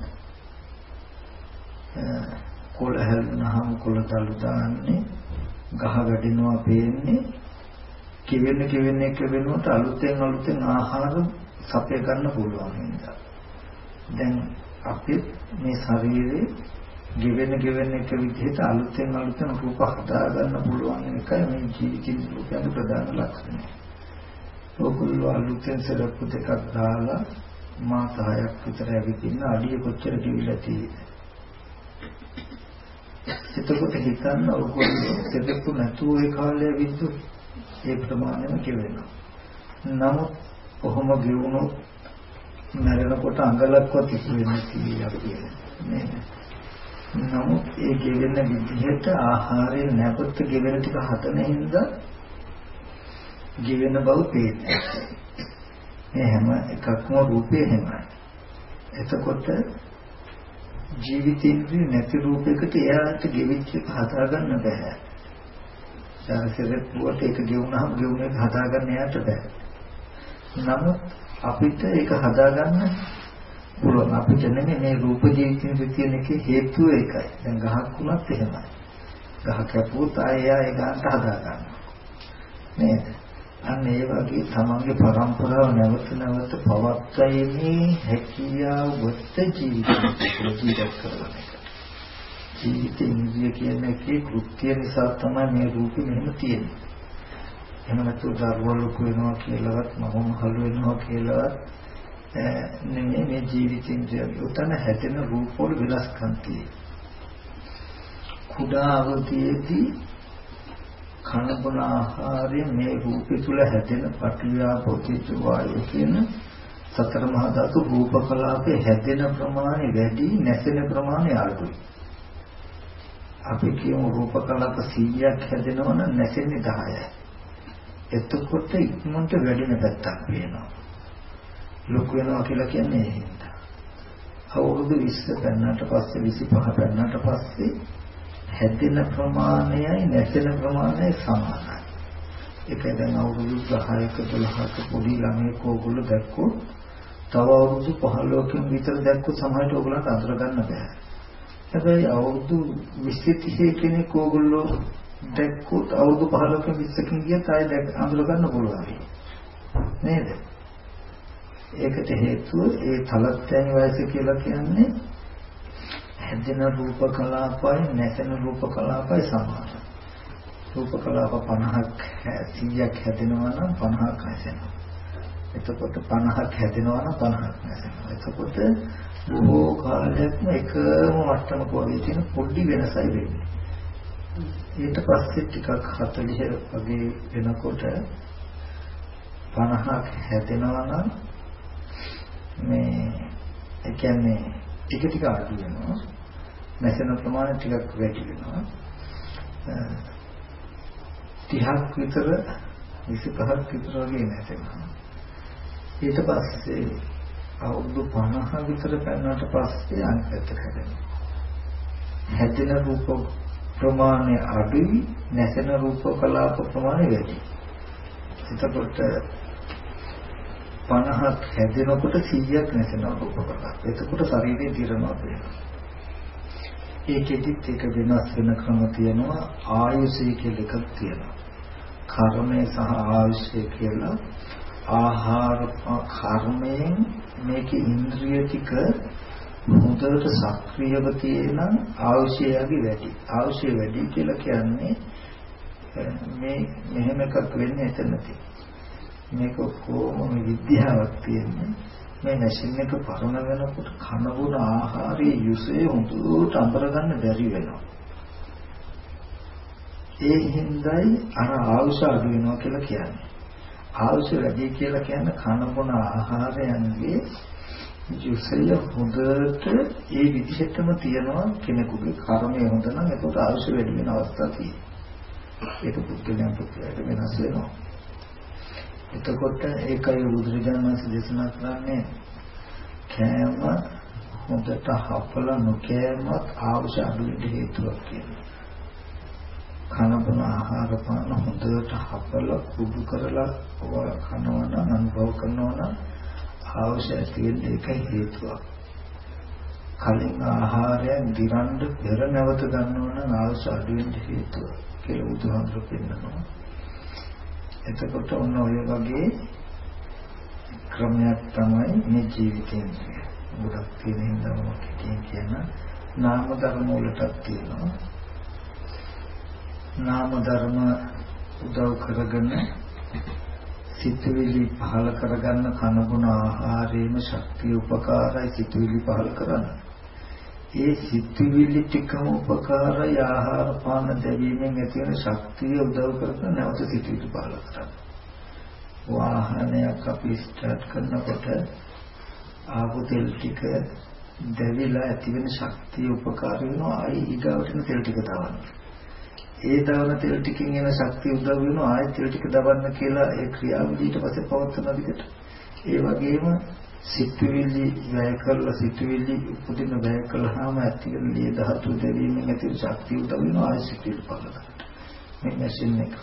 [SPEAKER 1] කොළ හැලුනහම කොළ තලු දාන්නේ ගහ වැඩිනවා පේන්නේ කිවෙන්න කිවෙන්න එක වෙනුවට අලුතෙන් අලුතෙන් ආහාර සපය ගන්න පුළුවන් නිසා. දැන් අපි මේ ශරීරේ ගෙවෙන ගෙවෙන එක විදිහට අලුතෙන් අලුතෙන් රූප හදා ගන්න පුළුවන් එකයි මේ ජීවිතින් කියන්නේ ප්‍රධාන ලක්ෂණය. ඔකුල්ලෝ අලුතෙන් සරප්පු දෙකක් දාලා මාස 6ක් විතර ඇවිදින්න අඩිය කොච්චර කිවිලා තියෙද? එතකොට හිතන්න ඔයගොල්ලෝ සරප්පු නැතුව ඒ කාලේ විද්දු ඒ ප්‍රමාණයම කිවෙනවා. නමුත් කොහොම ගෙවුණොත් මරණකොට අඟලක්වත් ඉතුරු වෙන්නේ කියලා කියන්නේ. නමුත් ඒ ගෙවෙන විදිහට ආහාරය නැවත ගෙවෙන ටික හදන හින්දා ගෙවෙන බව පේන්නේ. මේ හැම එකක්ම රූපේ හැමයි. එතකොට ජීවිතේන්ද්‍රිය නැති රූපයකට එයාට ගෙවිච්ච එක හදාගන්න බෑ. සාරසෙත් පුවට ඒක ගෙවුනහම ගෙවුන එක හදාගන්න එයාට බෑ. නමුත් අපිට ඒක හදාගන්න පුළුවන් අපිට නෙමෙයි මේ රූප ජීවිතේ තියෙන එකේ හේතුව ඒකයි. දැන් ගහක් වුණත් එහෙමයි. ගහ කැපුවොත් ආයෙ ඒ ගහට හදා ගන්නවා. නේද? අන්න ඒ වගේ තමන්ගේ પરම්පරාව නැවත නැවත පවත්වීමේ හැකියාව වත් ජීවිතේ ජීවත් කරන එක. ජීවිත ඉන්ද්‍රිය කියන එකේ කෘත්‍ය නිසා තමයි මේ රූපෙ මෙහෙම තියෙන්නේ. එහෙම නැත්නම් දරුවෝ ලොකු වෙනවා කියලාවත් මම හලු වෙනවා කියලාවත් නෙමෙයි මේ ජීවිතින්ද්‍රිය උතන හැදෙන රූප වල වෙනස්කම් කුඩා අවදීදී කන බොන ආහාරයෙන් මේ රූපය තුල හැදෙන පටිවිආපෝතිච වායු කියන සතර මහා ධාතු රූප කලාපේ හැදෙන ප්‍රමාණය වැඩි නැසෙන ප්‍රමාණය අඩුයි. අපි කියමු රූප කලාප 100ක් හැදෙනවා නම් නැසෙන්නේ 10යි. එතකොට ඉක්මනට වැඩිම පැත්තක් වෙනවා. ලොකු වෙනවා කියලා කියන්නේ ඒ හින්දා. අවුරුදු 20 පෙන්නට පස්සේ 25 පෙන්නට පස්සේ හැදෙන ප්‍රමාණයයි නැසෙන ප්‍රමාණයයි සමානයි. ඒකයි දැන් අවුරුදු 10ක 12ක පොඩි ළමයෙක් ඕගොල්ලෝ දැක්කොත් තව අවුරුදු 15කින් විතර දැක්කොත් සමහරට ඕගොල්ලන්ට අඳුර ගන්න බෑ. හැබැයි අවුරුදු 20 30 කෙනෙක් ඕගොල්ලෝ දැක්කොත් අවුරුදු 15කින් 20කින් ගියත් ආයෙ අඳුර ගන්න පුළුවන්. නේද? ඒකට හේතුව ඒ තලත්යන් වයස කියලා කියන්නේ හැදෙන රූප කලාපයි නැසෙන රූප කලාපයි සමානයි. රූප කලාප 50ක් 100ක් හැදෙනවා නම් 50ක් නැසෙනවා. එතකොට 50ක් හැදෙනවා නම් 50ක් නැසෙනවා. එතකොට බොහෝ කාලයක්ම එකම මට්ටමක වගේ තියෙන පොඩි වෙනසයි වෙන්නේ. ඊට පස්සේ ටිකක් 40 වගේ වෙනකොට 50ක් හැදෙනවා නම් මේ ඒ කියන්නේ ටික ටික අඩු වෙනවා නැසෙන ප්‍රමාණය ටිකක් වැඩි වෙනවා 30ක් විතර 25ක් විතර වගේ නැසෙනවා ඊට පස්සේ අවුරුදු 50 විතර පැනනට පස්සේ අනිත් හැදෙනවා හැදෙන රූප ප්‍රමාණය අඩුයි නැසෙන රූප කලාප ප්‍රමාණය වැඩි එතකොට 50ක් හැදෙනකොට 100ක් නැසෙනවා රූපකලා. එතකොට ශරීරේ දිරනවා වෙනවා. ඒකෙදිත් එක වෙනස් වෙන ක්‍රම තියෙනවා ආයුෂය කියලා එකක් තියෙනවා. කර්මය සහ ආයුෂය කියලා ආහාර කර්මයෙන් මේක ඉන්ද්‍රිය ටික හොඳට සක්‍රියව තියෙන ආයුෂයගේ වැඩි. ආයුෂය වැඩි කියලා කියන්නේ මේ මෙහෙම එකක් වෙන්නේ එතනදී. මේක කොහොම විද්‍යාවක් තියෙන්නේ මේ මැෂින් එක පරණ වෙනකොට කන බොන ආහාරයේ යුසේ හොඳට අඳුර ගන්න බැරි වෙනවා. ඒ හින්දායි අර ආවුෂ අඩු වෙනවා කියලා කියන්නේ. ආවුෂ වැඩි කියලා කියන්නේ කන බොන ආහාරයන්ගේ යුසය හොඳට ඒ විදිහටම තියනවා කෙනෙකුගේ කර්මය හොඳ නම් ඒකට ආවුෂ වැඩි වෙන අවස්ථා තියෙනවා. ඒක පුද්ගලයන් පුද්ගලයට වෙනස් වෙනවා. එතකොට ඒකයි බුදුරජාණන් වහන්සේ දේශනා කරන්නේ කෑම හොඳට හපල නොකෑමත් අවශ්‍ය අඩුවෙට හේතුවක් කියනවා. කන බොන ආහාර පාන හොඳට හපල කුඩු කරලා කනවා නම් අනුභව කරනවා නම් අවශ්‍ය තියෙන එකයි හේතුවක්. කලින් ආහාරයෙන් දිරන්න පෙර නැවත ගන්නවා නම් අවශ්‍ය අඩුවෙන් හේතුව කියලා බුදුහාමුදුරුවෝ පෙන්නනවා. එතකොට ඔන්න ඔය වගේ ක්‍රමයක් තමයි මේ ජීවිතයෙන් ගොඩක් තියෙන හින්දා මම කියන නාම ධර්ම වලටත් තියෙනවා නාම ධර්ම උදව් කරගෙන සිතුවිලි පහල කරගන්න කනගුණ ආහාරයේම ශක්තිය උපකාරයි සිතුවිලි පහල කරන්න. ඒ සිතුවිලි ටිකම උපකාරයි ආහාර පාන දැවීමෙන් ඇති වෙන ශක්තිය උදව් කරගෙන නැවත සිතුවිලි පහල කරන්න. වාහනයක් අපි ස්ටාර්ට් කරනකොට ආපු තෙල් ටික දැවිලා ඇති වෙන ශක්තිය උපකාර වෙනවා අයි ඊගාවට තෙල් ටික දාන්න. ඒ දවන තෙල් ටිකෙන් එන ශක්තිය උදව් වෙනවා ආයෙත් තෙල් ටික දවන්න කියලා ඒ ක්‍රියාවලිය ඊට පස්සේ පවත්වන විදිහට ඒ වගේම සිතුවිලි වැය කරලා සිතුවිලි උපදින වැය කළාම ඇති වෙන ලිය ධාතු දෙවීමෙන් ඇති ශක්තිය උදව් වෙනවා ආයෙත් සිතුවිලි පහළ මේ මැෂින් එක.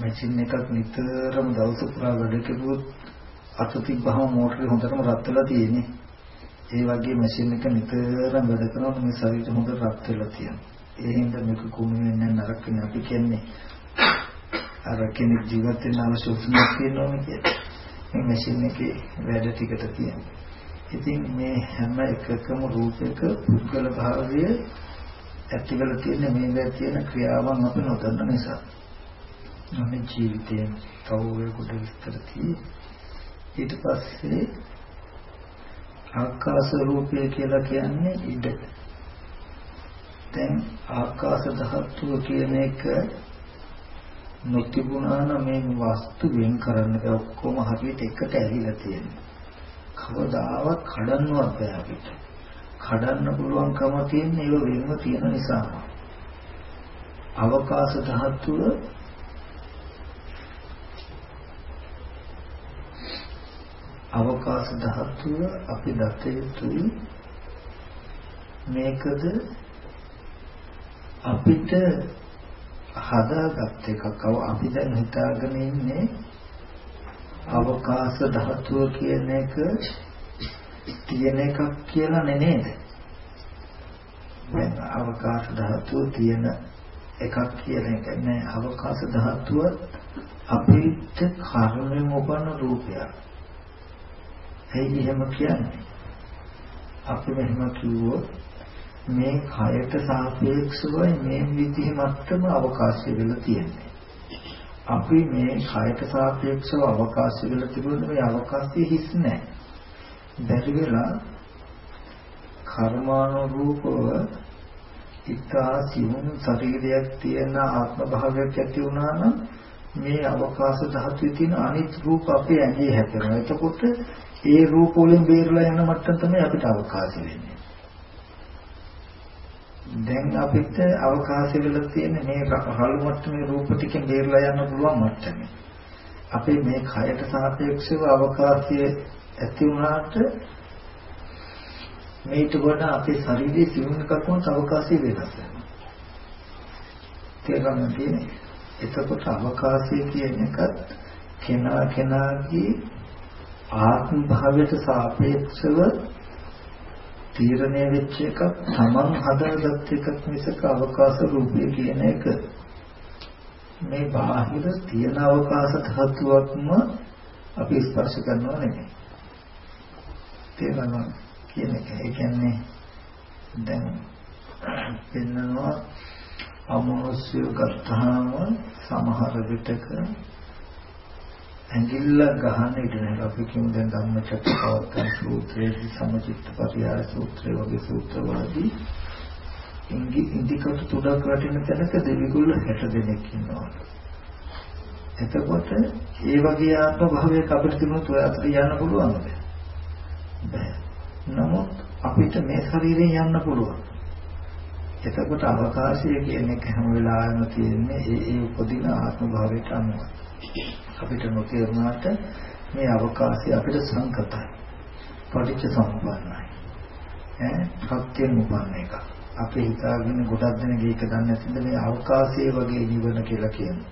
[SPEAKER 1] මැෂින් එකක් නිතරම දවස පුරා වැඩ කෙරුවොත් අත තිබ්බහම මෝටරේ හොඳටම රත් වෙලා තියෙන්නේ. ඒ වගේ මැෂින් එක නිතරම වැඩ කරනකොට මේ ශරීරය හොඳට රත් වෙලා තියෙනවා. ඒ හින්දා මේක කුණු වෙන්නේ නරක වෙන අපි කියන්නේ. අර කෙනෙක් ජීවත් වෙන අවශ්‍ය උෂ්ණයක් තියෙනවා කියන්නේ. මේ මැෂින් එකේ වැඩ ටිකට තියෙනවා. ඉතින් මේ හැම එකකම රූපයක පුද්ගල භාවය ඇතිවල තියෙන මේවා තියෙන ක්‍රියාවන් අපි නොදන්න නිසා. මේ ජීවිතයෙන් තව කොට විස්තර ඊට පස්සේ ආකාශ රූපය කියලා කියන්නේ ඉඩ දැන් ආකාශ ධාතුව කියන එක නොතිබුණා නම් මේ වස්තු වෙන් කරන්න ඔක්කොම හරියට එකට ඇලිලා තියෙනවා. කවදාවත් කඩන්නවත් බෑ අපිට. කඩන්න පුළුවන්කම තියෙන්නේ ඒව වෙනම තියෙන නිසා. අවකාශ ධාතුව අවකාශ ධාතුව අපි දත යුතුයි මේකද අපිට හදාගත් එකක් අපි දැන් හිතාගෙන ඉන්නේ අවකාශ ධාතුව කියන එක තියෙන එකක් කියලා නේද? දැන් අවකාශ ධාතුව තියෙන එකක් කියන එක නෑ අවකාශ ධාතුව අපිට කර්මයෙන් උපන්න රූපයක්. ඇයි එහෙම කියන්නේ? අපි මෙහෙම කිව්වොත් මේ කයට සාපේක්ෂවයි මේ විදිහ මත්තම අවකාශය වෙලා තියෙන්නේ. අපි මේ කයට සාපේක්ෂව අවකාශය වෙලා තිබුණේ මේ අවකාශය හිස් නැහැ. බැරි වෙලා කර්මානුරූපව ඉතා සිවුම් ශරීරයක් තියෙන ආත්ම භාවයක් ඇති වුණා නම් මේ අවකාශ ධාතුවේ තියෙන අනිත් රූප අපේ ඇඟේ හැදෙනවා. එතකොට ඒ රූප වලින් බේරලා යන මට්ටම තමයි අපිට අවකාශය වෙන්නේ. දැන් අපිට අවකාශය වල තියෙන මේ රළු මට්ටමේ රූප ටිකෙන් බේරලා යන්න පුළුවන් මට්ටමේ. අපේ මේ කයට සාපේක්ෂව අවකාශය ඇති වුණාට මේට වඩා අපේ ශරීරයේ සිවුනකක් වුණත් අවකාශය වෙනස් වෙනවා. තේරුම් ගන්න එතකොට අවකාශය කියන එකත් කෙනා කෙනාගේ ආත්ම භාවයට සාපේක්ෂව තීරණය වෙච්ච එකක් තමන් හදාගත් එකක් මිසක අවකාශ රූපය කියන එක. මේ බාහිර තියෙන අවකාශ ධාතුවක්ම අපි ස්පර්ශ කරනවා නෙමෙයි. තේරෙනවා කියන එක? ඒ කියන්නේ දැන් පෙන්නනවා අමනුෂ්‍ය ගත්තාම සමහර විටක ඇඟිල්ල ගහන්න ඉඩ නැහැ. අපි කියමු දැන් ධම්මචක්කපවත්තන සූත්‍රයේදී සමචිත්ත පරියාය සූත්‍රය වගේ සූත්‍රවලදී ඉංගි ඉන්දිකට තුඩක් වටින තැනක දෙවිගුල්ල 60 දෙනෙක් ඉන්නවා. එතකොට ඒ වගේ ආත්ම භාවයක අපිට තිබුණොත් ඔය අතට යන්න පුළුවන්ද? බෑ. නමුත් අපිට මේ ශරීරයෙන් යන්න පුළුවන්. එතකොට අවකාශය කියන එක හැම වෙලාවෙම තියෙන්නේ ඒ ඒ උපදින ආත්ම භාවයට අනුවයි. අපිට නොතේරුණාට මේ අවකාශය අපිට සංකතයි. පටිච්ච සමුප්පන්නයි. ඈ ප්‍රත්‍යයෙන් උපන්න එක. අපි හිතාගෙන ගොඩක් දෙනෙක් ඒක දන්නේ නැතිද මේ අවකාශයේ වගේ නිවන කියලා කියන්නේ.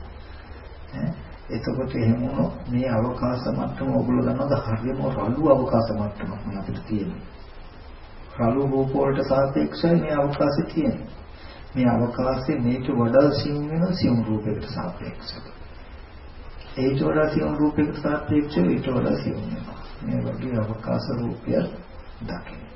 [SPEAKER 1] ඈ එතකොට එහෙම මේ අවකාශ මට්ටම ඔයගොල්ලෝ දන්නවද හරියම රළු අවකාශ මට්ටමක් නේ අපිට තියෙන්නේ. රළු රූප වලට සාපේක්ෂව මේ අවකාශය තියෙන්නේ. මේ අවකාශයේ මේක වඩා සිම් වෙන සිම් රූපයකට සාපේක්ෂව. ඒට වඩා සියුම් රූපයකට සාපේක්ෂව ඊට වඩා සියුම් වෙනවා. මේ වගේ අවකාශ රූපය දකින්න.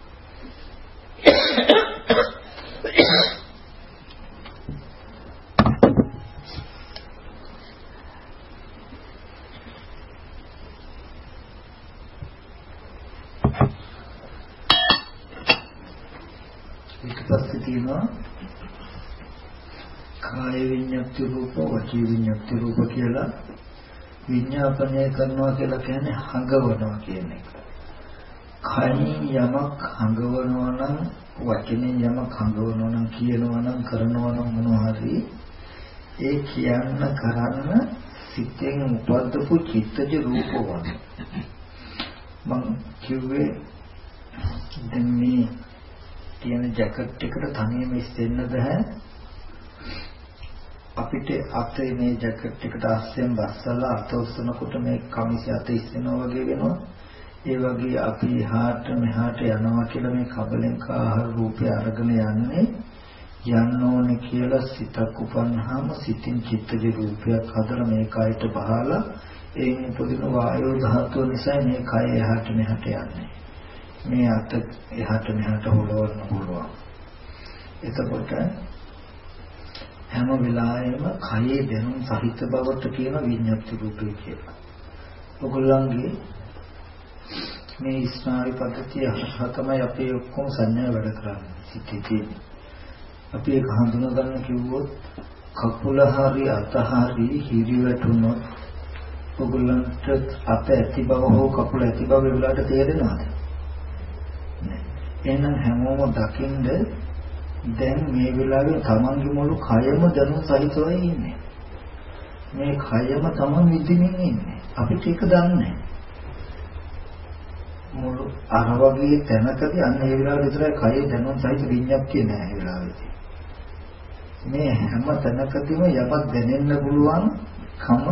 [SPEAKER 1] පස්සේ තියෙනවා කාය විඤ්ඤාති රූප වචී විඤ්ඤාති රූප කියලා විඤ්ඤාපනය කරනවා කියලා කියන්නේ හඟවනවා කියන එක. කයින් යමක් හඟවනවා නම් වචනෙන් යමක් හඟවනවා නම් කියනවා නම් කරනවා නම් මොනවා හරි ඒ කියන්න කරන්න සිතෙන් උපද්දපු චිත්තජ රූප වගේ. මම කිව්වේ දැන් මේ තියෙන ජැකට් එකට තනියම ඉස්සෙන්න බෑ අපිට අතේ මේ ජැකට් එකට අස්සෙන් බස්සලා අත උස්සනකොට මේ කමිස අත ඉස්සෙනවා වගේ වෙනවා. ඒ වගේ අපි එහාට මෙහාට යනවා කියලා මේ කබලෙන් කාහර රූපය අරගෙන යන්නේ. යන්න ඕනේ කියලා සිතක් උපන්නාම සිතින් චිත්තජ රූපයක් හදලා මේ කයට බහලා එයින් උපදින වායෝ ධාතුව නිසා මේ කය එහාට මෙහාට යන්නේ. මේ අත එහාට මෙහාට හොලවන්න පුළුවන්. එතකොට හැම වෙලාවෙම කයේ දැනුම් සහිත බවට කියන විඤ්ඤාති රූපේ කියලා. ඔගොල්ලන්ගේ මේ ස්නායු පද්ධතිය හරහා තමයි අපි ඔක්කොම සංඥා වැඩ කරන්නේ. සිතේ තියෙන. අපි ඒක හඳුනා ගන්න කිව්වොත් කකුල හරි අත හරි හිරි වැටුණොත් ඔගොල්ලන්ට අත ඇති බව හෝ කකුල ඇති බව වෙලාවට තේරෙනවද? එහෙනම් හැමෝම දකින්ද දැන් මේ වෙලාවේ තමන්ගේ මුළු කයම දැනුම් සහිතවයි ඉන්නේ. මේ කයම තමන් විඳින්න ඉන්නේ. අපිට ඒක දන්නේ මුළු අර වගේ තැනකදී අන්න ඒ වෙලාවේ විතරයි කයේ දැනුම් සහිත විඤ්ඤාප්තිය නෑ ඒ වෙලාවේදී. මේ හැම තැනකදීම යමක් දැනෙන්න පුළුවන් කම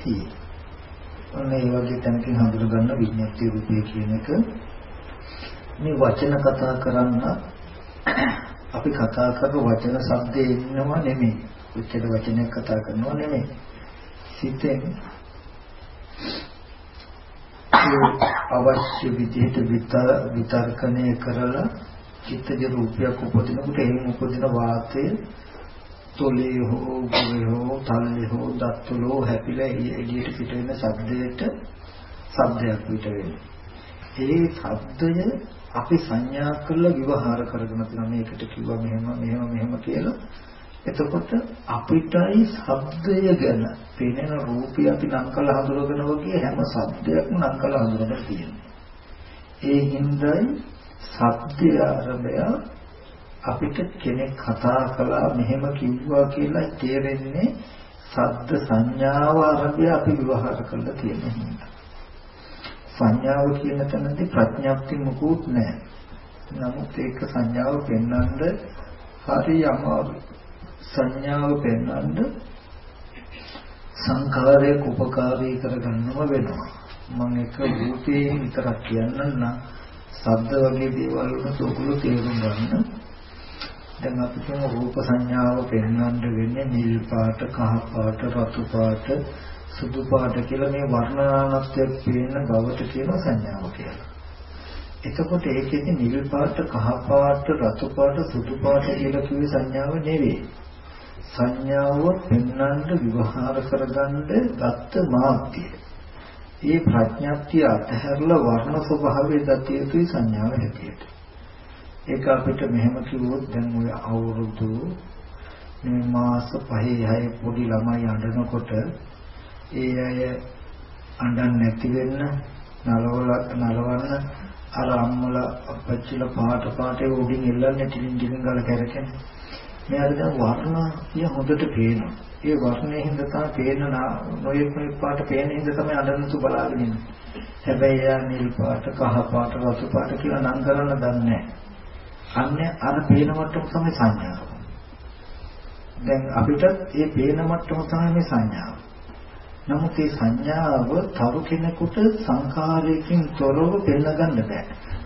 [SPEAKER 1] තියෙනවා. ඔන්න ඒ වගේ තැනකින් හඳුනගන්න විඤ්ඤාප්තිය රූපය කියන එක මේ වචන කතා කරන්න අපි කතා කරන වචන શબ્දේ ඉන්නව නෙමෙයි. උච්චද වචනයක් කතා කරනව නෙමෙයි. සිතෙන් අවශ්‍ය විදිහට විතර්කණය කරලා චිත්තජ රූපයක් උපදිනකොට එයින් උපදින වාතය තොලේ හෝ ගොවේ හෝ තල්ලේ හෝ දත්තුලෝ හැපිලා එළියට පිට වෙන ශබ්දයට ශබ්දයක් පිට වෙනවා. ඒ ශබ්දය අපි සංඥා කරලා විවහාර කරගෙන තියෙනවා මේකට කිව්වා මෙහෙම මෙහෙම මෙහෙම කියලා. එතකොට අපිටයි ශබ්දය ගැන පේන රූපي අපි නම් කළ හඳුනගෙන වගේ හැම ශබ්දයක්ම නම් කළ හඳුනගෙන තියෙනවා. ඒ හින්දායි ශබ්දය ආරම්භය අපිට කෙනෙක් කතා කළා මෙහෙම කිව්වා කියලා තේරෙන්නේ ශබ්ද සංඥාව ආරම්භය අපි විවහාර කරලා තියෙන හින්දා. සංඥාව කියන තැනදී ප්‍රඥාප්ති මුකුත් නැහැ. නමුත් ඒක සංඥාව පෙන්වන්න හරි අමාරුයි. සංඥාව පෙන්වන්න සංඛාරයේ උපකාරී කරගන්නව වෙනවා. මම එක රූපේ විතරක් කියන්නම් නම් ශබ්ද වගේ දේවල් වලට ඔකුළු තේරුම් ගන්න. දැන් අපි කියන රූප සංඥාව පෙන්වන්න වෙන්නේ නිල් පාට, කහ පාට, රතු පාට සුදු පාට කියලා මේ වර්ණනාත්මක පේන බවට කියන සංඥාව කියලා. එතකොට ඒකෙදි නිල් පාට, කහ පාට, රතු පාට, සුදු පාට කියලා කිව්වේ සංඥාව නෙවෙයි. සංඥාව පෙන්වන්න විවහාර කරගන්න ගත්ත මාර්ගය. ඒ ප්‍රඥාප්තිය අතහැරලා වර්ණ ස්වභාවයේ දතිය යුතුයි සංඥාව හැටියට. ඒක අපිට මෙහෙම කිව්වොත් දැන් ඔය අවුරුදු මේ මාස 5 6 පොඩි ළමයි අඬනකොට ඒ අය අඬන්නේ නැති වෙන්න නලවල නලවන්න අර අම්මලා අපච්චිලා පාට පාටේ උඩින් එල්ලන්නේ ටිලින් ටිලින් ගාලා කරකෙන. මෙයාට දැන් වර්ණය හොඳට පේනවා. ඒ වර්ණයේ හින්දා තමයි පේන නොයෙක් නොයෙක් පාට පේන හින්දා තමයි අඬනතු බලාගෙන ඉන්නේ. හැබැයි යා නිල් පාට, කහ පාට, රතු පාට කියලා නම් කරන්න දන්නේ නැහැ. අන්නේ අර පේන මට්ටම තමයි සංඥාව. දැන් අපිට මේ පේන මට්ටම තමයි මේ සංඥාව. නමුත් මේ සංඥාව තව කෙනෙකුට සංඛාරයකින් තොරව පෙන්නගන්න බෑ.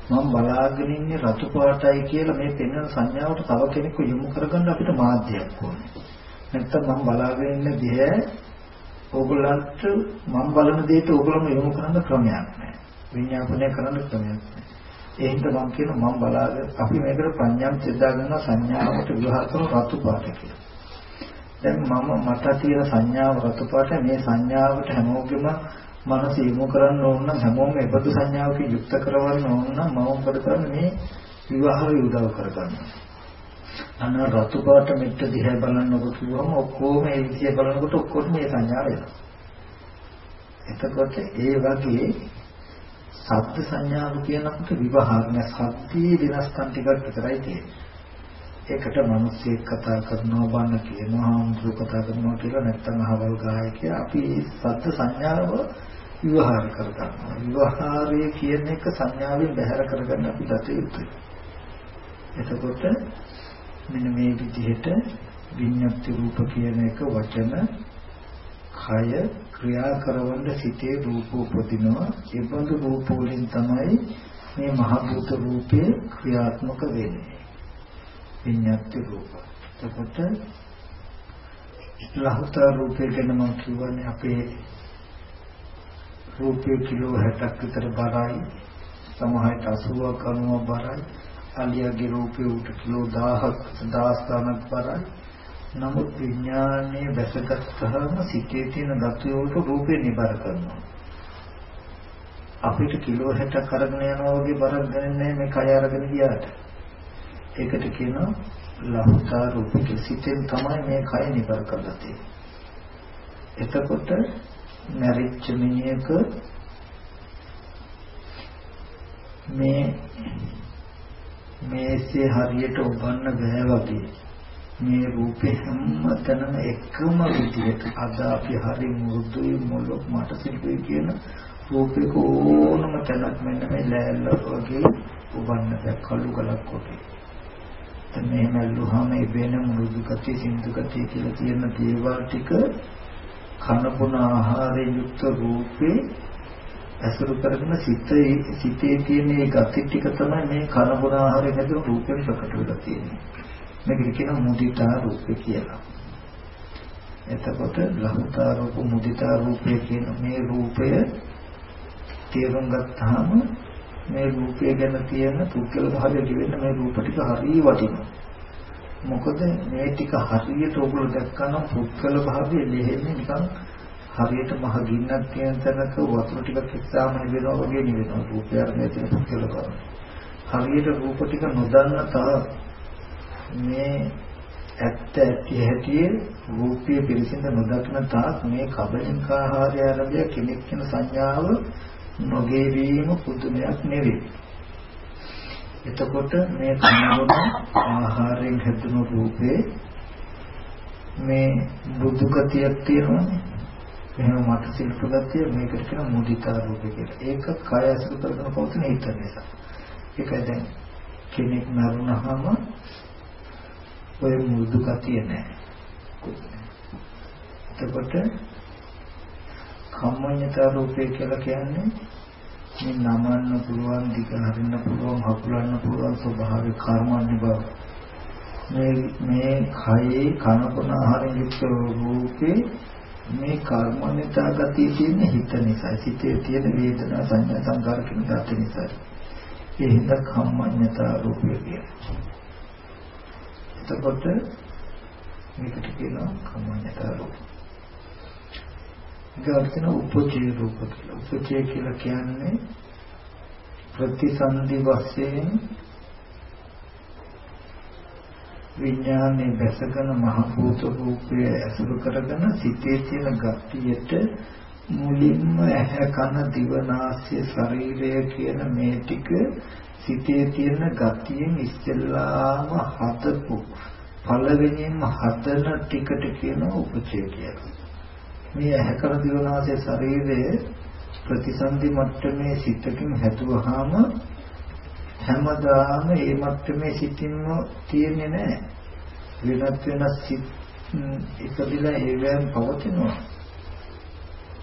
[SPEAKER 1] මම බලාගෙන ඉන්නේ රතු පාටයි කියලා මේ පෙන්වන සංඥාවට තව කෙනෙකු යොමු කරගන්න අපිට මාධ්‍යයක් ඕනේ. නැත්තම් මම බලාගෙන ඉන්න දිහැ ඕගොල්ලන්ට මම බලන දෙයට ඕගොල්ලෝම යොමු කරන්න ක්‍රමයක් නැහැ. විඤ්ඤාපනය කරන්න ක්‍රමයක් නැහැ. ඒ හින්දා මම කියන මම බලාගෙන අපි මේකට ප්‍රඥාව චෙදා ගන්න සංඥාවට විවහාර කරන රතු පාට කියලා. දැන් මම මට තියෙන සංඥාව රතු පාට මේ සංඥාවට හැමෝගෙම මනස යොමු කරන්න ඕන නම් හැමෝම ඒබඳු සංඥාවක යුක්ත කරවන්න ඕන නම් මම මොකද කරන්නේ මේ විවාහය උදව් කරගන්නවා. අන්න රතු පාට මෙට්ට දිහා බලනකොට කිව්වම ඔක්කොම ඒ විදිය බලනකොට ඔක්කොම මේ සංඥාව එනවා. එතකොට ඒ වගේ සත්‍ය සංඥාව කියනකොට විවහාරණ සත්‍යයේ වෙනස්කම් ටිකක් විතරයි තියෙන්නේ. ඒකට මිනිස්සෙක් කතා කරනවා බන්න කියනවා හාමුදුරු කතා කරනවා කියලා නැත්නම් අහවල් ගායකයා අපි සත්‍ය සංඥාව විවහාර කරගන්නවා. විවහාරය කියන එක සංඥාවෙන් බැහැර කරගන්න අපි දත යුතුයි. එතකොට මෙන්න මේ විදිහට විඤ්ඤාති රූප කියන එක වචන කය ක්‍රියා කරවන්න සිටේ රූප උපදිනවා ඒ බඳු රූප වලින් තමයි මේ මහ භූත රූපේ ක්‍රියාත්මක වෙන්නේ විඤ්ඤාති රූප එතකොට ලහුතා රූපේ ගැන මම කියවනේ අපේ රූපේ කිලෝ 60ක් විතර බරයි සමහරට 80ක් 90ක් බරයි අලියාගේ රූපේ උට කිලෝ 1000ක් 1000 ගණක් බරයි නමුත් විඥානයේ වැසගත්තාම සිටේ තියෙන ධාතු වලට රූපේ නිබර කරනවා. අපිට කිලෝ 60ක් අරගෙන යනවා වගේ බරක් දැනෙන්නේ මේ කය අරගෙන ගියාට. ඒකට කියනවා ලහුතා රූපික සිටෙන් තමයි මේ කය නිබර කරලා තියෙන්නේ. එතකොට මරිච්ච මිනිහක මේ මේසේ හරියට උබන්න බෑ වගේ මේ රූපේ හැමතැනම එකම විදිහට අද අපි හරි මෘදුයි මොළොක් මට සිල්පේ කියන රූපේක ඕනම තැනක් මෙන්න මේ ලෑල්ල වගේ උබන්න බෑ කළු ගලක් වගේ. දැන් මේ මල්ලුහම ඉබේන මෘදු ගතිය සින්දු ගතිය කියලා තියෙන දේවල් ටික කනපුන ආහාරයෙන් යුක්ත රූපේ අසුරු කරගෙන සිතේ සිතේ තියෙන මේ ගති ටික තමයි මේ කනපුන ආහාරයෙන් හැදෙන රූපෙන් ප්‍රකට වෙලා තියෙන්නේ. මේකට කියනවා මුදිතා රූපේ කියලා. එතකොට ලහුතා රූප මුදිතා රූපේ කියන මේ රූපය තේරුම් ගත්තාම මේ රූපය ගැන තියෙන පුද්ගල භාවය දිවෙන්න මේ රූප ටික හරිය වටිනවා. මොකද මේ ටික හරියට ඔයගොල්ලෝ දැක්කම පුද්ගල භාවය ලෙහෙන්නේ නිකන් හරියට මහ ගින්නක් තියෙන තැනක වතුර ටිකක් එක්සාම නිවෙනවා වගේ නිවෙනවා රූපය අරගෙන තියෙන පුද්ගල භාවය. හරියට රූප ටික නොදන්න තා මේ ඇත්ත ඇති හැටි රූපයේ පිළිසිඳ නොදක්න තාක් මේ කබලින්ක ආහාරය ආරම්භය කෙනෙක් කියන සංඥාව නොගේවීම පුදුමයක් නෙවෙයි. එතකොට මේ කනගුණ ආහාරයෙන් හැදුණු රූපේ මේ බුදු ගතියක් තියෙනවානේ. එහෙනම් මට සිල්ප ගතිය මේකට කියන මුදිතා රූපය කියලා. ඒක කය අසුර කරගෙන පවතින හිත නිසා. ඒකයි දැන් කෙනෙක් මරුණාම ඔය මෘදු ගතිය නැහැ. එතකොට කම්මඤ්ඤතා රූපය කියලා කියන්නේ මේ නමන්න පුළුවන්, දිග හරින්න පුළුවන්, හකුලන්න පුළුවන් ස්වභාවික කර්මන්නේ බව. මේ මේ කයේ කනකොන ආහාරයෙන් යුක්ත රූපේ මේ කර්මඤ්ඤතා ගතිය තියෙන හිත නිසා, සිතේ තියෙන වේදනා සංඥා සංකාර කියන ගතිය නිසා. ඒ හිත කම්මඤ්ඤතා රූපය කියන්නේ. එතකොට මේකට කියනවා කම්මඤ්ඤත රූප. ඊගාටන උපචේ රූප කියලා. උපචේ කියලා කියන්නේ ප්‍රතිසන්දි වශයෙන් විඥානේ දැසගෙන මහ භූත රූපය ඇසුරු කරගෙන සිතේ තියෙන ගතියට මුලින්ම ඇහැ කන දිව නාසය ශරීරය කියන මේ ටික සිතේ තියෙන ගතියෙන් ඉස්සෙල්ලාම හදපු පළවෙනිම හදන ටිකට කියන උපචය කියලා. මේ ඇහැකර දිවනාසේ ශරීරයේ ප්‍රතිසන්දි මට්ටමේ සිතකින් හැදුවාම හැමදාම මේ මට්ටමේ සිතින්ම තියෙන්නේ නැහැ. වෙනත් වෙනස් සිත් ඉපදිලා ඒවෙන් පවතිනවා.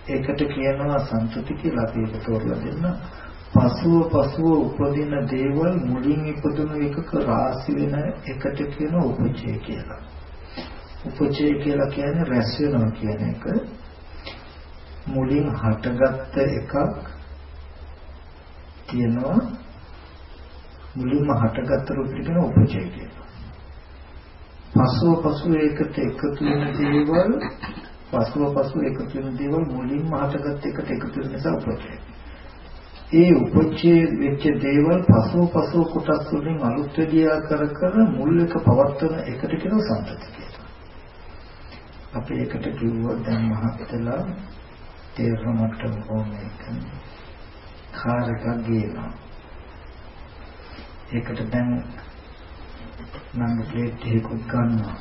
[SPEAKER 1] ඒකට කියනවා සන්තුති කියලා අපි ඒක තෝරලා දෙන්නා. පසුව පසුව උපදින දේවල් මුලින් ඉපදුණු එකක රාශි වෙන එකට කියන උපචය කියලා. උපචය කියලා කියන්නේ රැස් වෙනවා කියන එක. මුලින් හටගත්ත එකක් තියෙනවා මුලින්ම හටගත්ත රූපෙට කියන උපචය කියලා. පසුව පසුව ඒකට එකතු වෙන දේවල් පසුව පසුව එකතු වෙන දේවල් මුලින්ම හටගත්ත එකට එකතු වෙන නිසා උපචය. ඒ උපචේ වෙච්ච දේවල් පසුව පසුව කොටස් වලින් අලුත් විදියා කර කර මුල් එක පවත්වන එකට කියන සම්පත කියලා. අපි ඒකට කිව්වොත් දැන් මහත්තලා තේරුම මට්ටම කොහොමද කාර්යයක් ගේනවා. ඒකට දැන් නම් ප්ලේට් එකකුත් ගන්නවා.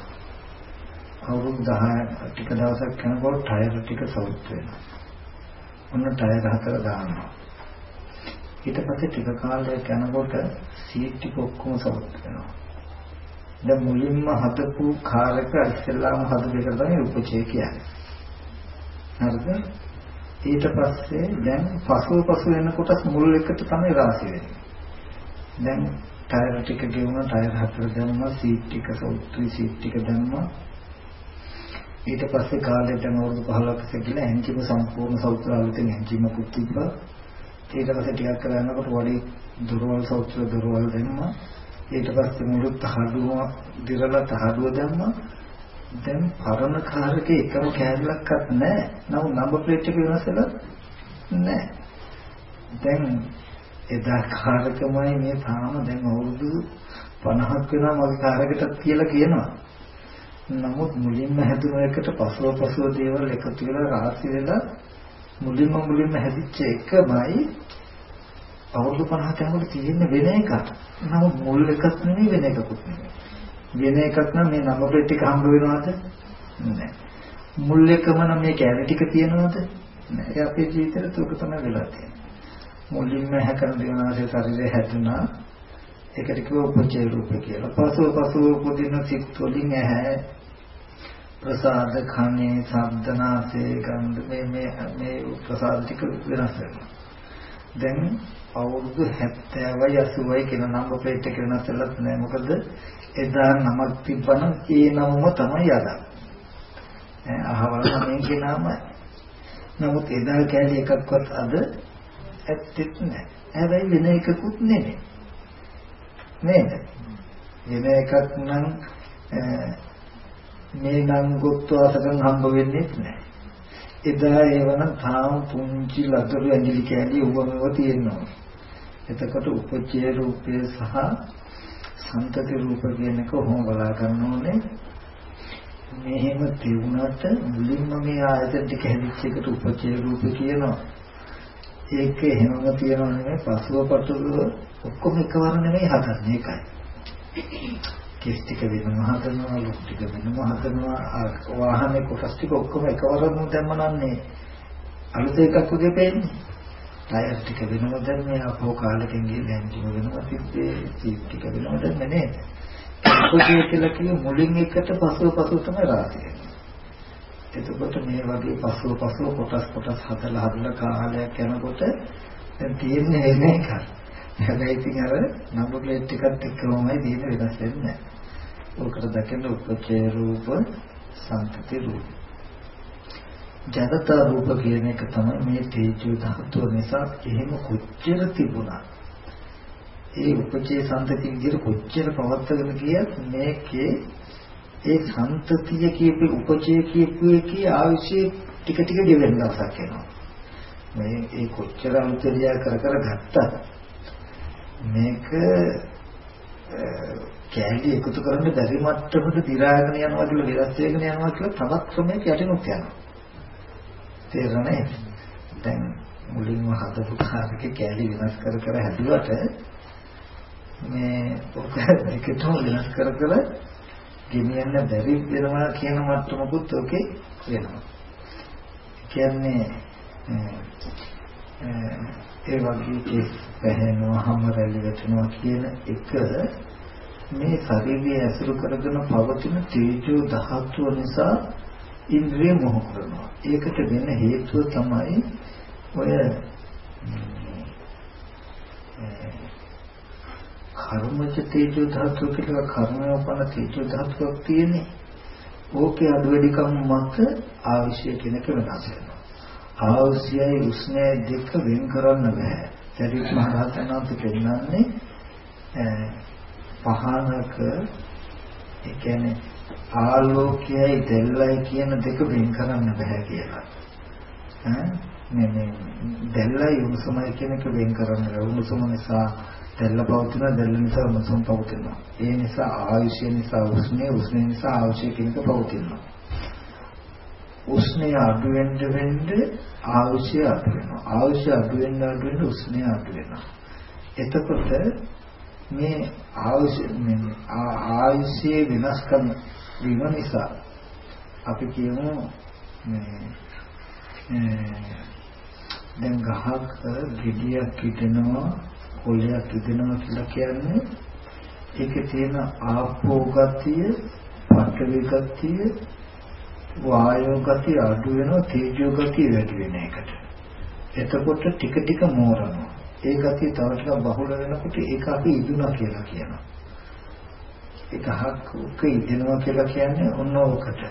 [SPEAKER 1] අවුරුදු 10 ටික දවසක් යනකොට ටයර් ටික සවුත් වෙනවා. ඔන්න ටයර් හතර දානවා. ඊට පස්සේ ටික කාලයක් යනකොට සීට් ටික ඔක්කොම සවුත් වෙනවා. දැන් මුලින්ම හදපු කාර් එක ඉස්සෙල්ලාම හදපු එක තමයි උපචේ කියන්නේ. හරිද? ඊට පස්සේ දැන් පසුව පසුව එනකොට මුල් එකට තමයි රාශි වෙන්නේ. දැන් ටයර් ටික ගෙවුණා ටයර් හතර දැම්මා සීට් ටික සවුත්තුයි සීට් ටික දැම්මා. ඊට පස්සේ කාලෙට අවුරුදු 15ක ගිහලා එන්ජිම සම්පූර්ණ සෞත්‍රාලිතෙන් එන්ජිමකුත් තිබ්බා. ඊට පස්සේ ටිකක් කරලා යනකොට වඩි දුරවල් සෞත්‍ර දුරවල් දෙන්නා ඊට පස්සේ මුළු තහඩුව දිරලා තහඩුව දැම්මා. දැන් පරණ කාර්කේ එකම කෑල්ලක්වත් නැහැ නමුත් නම්බර් ප්ලේට් එක වෙනස් වෙලා නැහැ දැන් එදා කාර්කමයි මේ තාම දැන් අවුරුදු 50ක් වෙනවා මගේ කාර්යකටත් කියලා කියනවා නමුත් මුලින්ම හැදුන එකට පසුව පසුව දේවල් එකතු වෙලා රාශි වෙලා මුලින්ම මුලින්ම හැදිච්ච එකමයි අවුරුදු 50ක යනකොට තියෙන වෙන එකක්. නමුත් මුල් එකක් නෙවෙයි වෙන එකකුත් නෙවෙයි. වෙන එකක් නම් මේ නම ප්ලේට් එක හම්බ වෙනවද? නැහැ. මුල් එකම නම් මේ කැලේ ටික තියෙනවද? නැහැ. ඒ අපේ ජීවිතේට ඒක තමයි වෙලා තියෙන්නේ. මුලින්ම හැකන දේවනාසේ ශරීරය හැදුනා. ඒකට කිව්ව උපචේ රූප කියලා. පසුව පසුව උපදින සිත් වලින් ඇහැ ප්‍රසාද කන්නේ ශබ්දනාසේ ගන්ධ මේ මේ මේ ප්‍රසාද ටික වෙනස් වෙනවා. දැන් අවුරුදු 70යි 80යි කියන නම්බර් ප්ලේට් එක වෙනස් වෙලත් නෑ මොකද එදා නමක් තිබ්බනම් ඒ නමම තමයි අද. ඈ අහවල් නමේ නමයි. නමුත් එදා කැලේ එකක්වත් අද ඇත්තෙත් නෑ. හැබැයි වෙන එකකුත් නෙමෙයි. නේද? වෙන එකක් නම් මේ නම් ගොත්වාසකම් හම්බ වෙන්නේ නැහැ. එදා ඒවන තාම පුංචි ලදරු ඇඟිලි කැලි උවමව තියෙනවා. එතකොට උපචේ රූපය සහ සන්තති රූප කියන එක කොහොම බලා ගන්න ඕනේ? මෙහෙම තියුණාට මුලින්ම මේ ආයතන ටික හැදිච්ච එකට උපචේ රූප කියනවා. ඒක එහෙමම තියනවා නෙමෙයි පසුව පටලව ඔක්කොම එකවර නෙමෙයි හදන්නේ ඒකයි. කෙස් ටික වෙනම හදනවා ලුක් ටික වෙනම හදනවා වාහනේ කොටස් ටික ඔක්කොම එකවරම දැම්මනන්නේ අලුත එකක් වගේ පේන්නේ ටයර් ටික වෙනම දැම්මේ අපෝ කාලෙකින් ගිහින් එන්ජින් වෙනම තිබ්බේ සීට් ටික වෙනම දැම්මේ නේද ඔකේ කියලා කිය මුලින් එකට පසුව පසුව තමයි රාශිය එතකොට මේ වගේ පසුව පසුව කොටස් කොටස් හදලා හදලා කාලයක් යනකොට දැන් තියෙන්නේ වෙන එකක් හැබැයි ඉතින් අර නම්බර් ප්ලේට් එකත් එක්කමයි තියෙන වෙනස් වෙන්නේ නැහැ. ඔකට දකින්න උපචේ රූප සංතති රූප. ජගත රූප කියන එක තමයි මේ තේජෝ ධාතුව නිසා එහෙම කොච්චර තිබුණා. ඒ උපචේ සංතතිය විදිහට කොච්චර පවත්වාගෙන ගියත් මේකේ ඒ සංතතිය කියපු උපචේ කියපු එකේ ආවිෂය ටික ටික ගෙවෙන්න දවසක් එනවා. මේ ඒ කොච්චර අන්තරියා කර කර ගත්තා මේක කැලේ එකතු කරන්න බැරි මට්ටමකට දි รา ගෙන යනවා කියලා විරස් වෙගෙන යනවා කියලා තවත් ක්‍රමයක යටිනුත් යනවා. තේරෙන්නේ? දැන් මුලින්ම හදපු කාර්යක කැලේ වෙනස් කර කර හැදුවට මේ ඔක එකටම වෙනස් කර කර ගෙනියන්න බැරි වෙනවා කියන මට්ටමකුත් ඔකේ වෙනවා. කියන්නේ ඒ වගේ කෙස් පැහැෙනවා හැම රැලි වැටෙනවා කියන එක මේ ශරීරය ඇසුරු කරගෙන පවතින තේජෝ ධාතුව නිසා ඉන්ද්‍රිය මොහ කරනවා. ඒකට වෙන හේතුව තමයි ඔය කර්මජ තේජෝ ධාතුව කියලා කර්මය උපන තේජෝ ධාතුවක් තියෙන්නේ. ඕකේ අඩු වැඩිකම් මත ආවිෂය කෙනක වෙනස් වෙනවා. ආවශ්‍යයි උස්නේ දෙක වෙන් කරන්න බෑ. සරිත් මහ රහතන් වහන්සේ පෙන්නන්නේ පහනක ඒ කියන්නේ ආලෝකයයි දෙල්ලයි කියන දෙක වෙන් කරන්න බෑ කියලා. ඈ මේ මේ දෙල්ලයි උණුසුමයි කියන එක වෙන් කරන්න බෑ. උණුසුම නිසා දෙල්ල පවතින දෙල්ල නිසා උණුසුම පවතිනවා. ඒ නිසා ආයුෂය නිසා උෂ්ණය උෂ්ණය නිසා ආයුෂය කියන එක පවතිනවා. උෂ්ණය අඩු වෙන්න වෙන්න ආයුෂය අඩු වෙනවා. ආයුෂය අඩු වෙන්න අඩු වෙන්න උෂ්ණය අඩු වෙනවා. එතකොට මේ ආයුෂ මේ ආයුෂයේ වෙනස්කම් වීම නිසා අපි කියමු මේ දැන් ගහක ගෙඩියක් ඉදෙනවා කොළයක් ඉදෙනවා කියලා කියන්නේ ඒකේ තියෙන ආපෝ ගතිය, පඨවි ගතිය, වායෝ ගතිය අඩු වෙනවා තේජෝ ගතිය වැඩි වෙන එකට. එතකොට ටික ටික මෝරනවා. ඒ ගතිය තව ටිකක් බහුල වෙනකොට ඒක අපි ඉදුණා කියලා කියනවා. එකහක් උක ඉදෙනවා කියලා කියන්නේ ඔන්න ඔකට.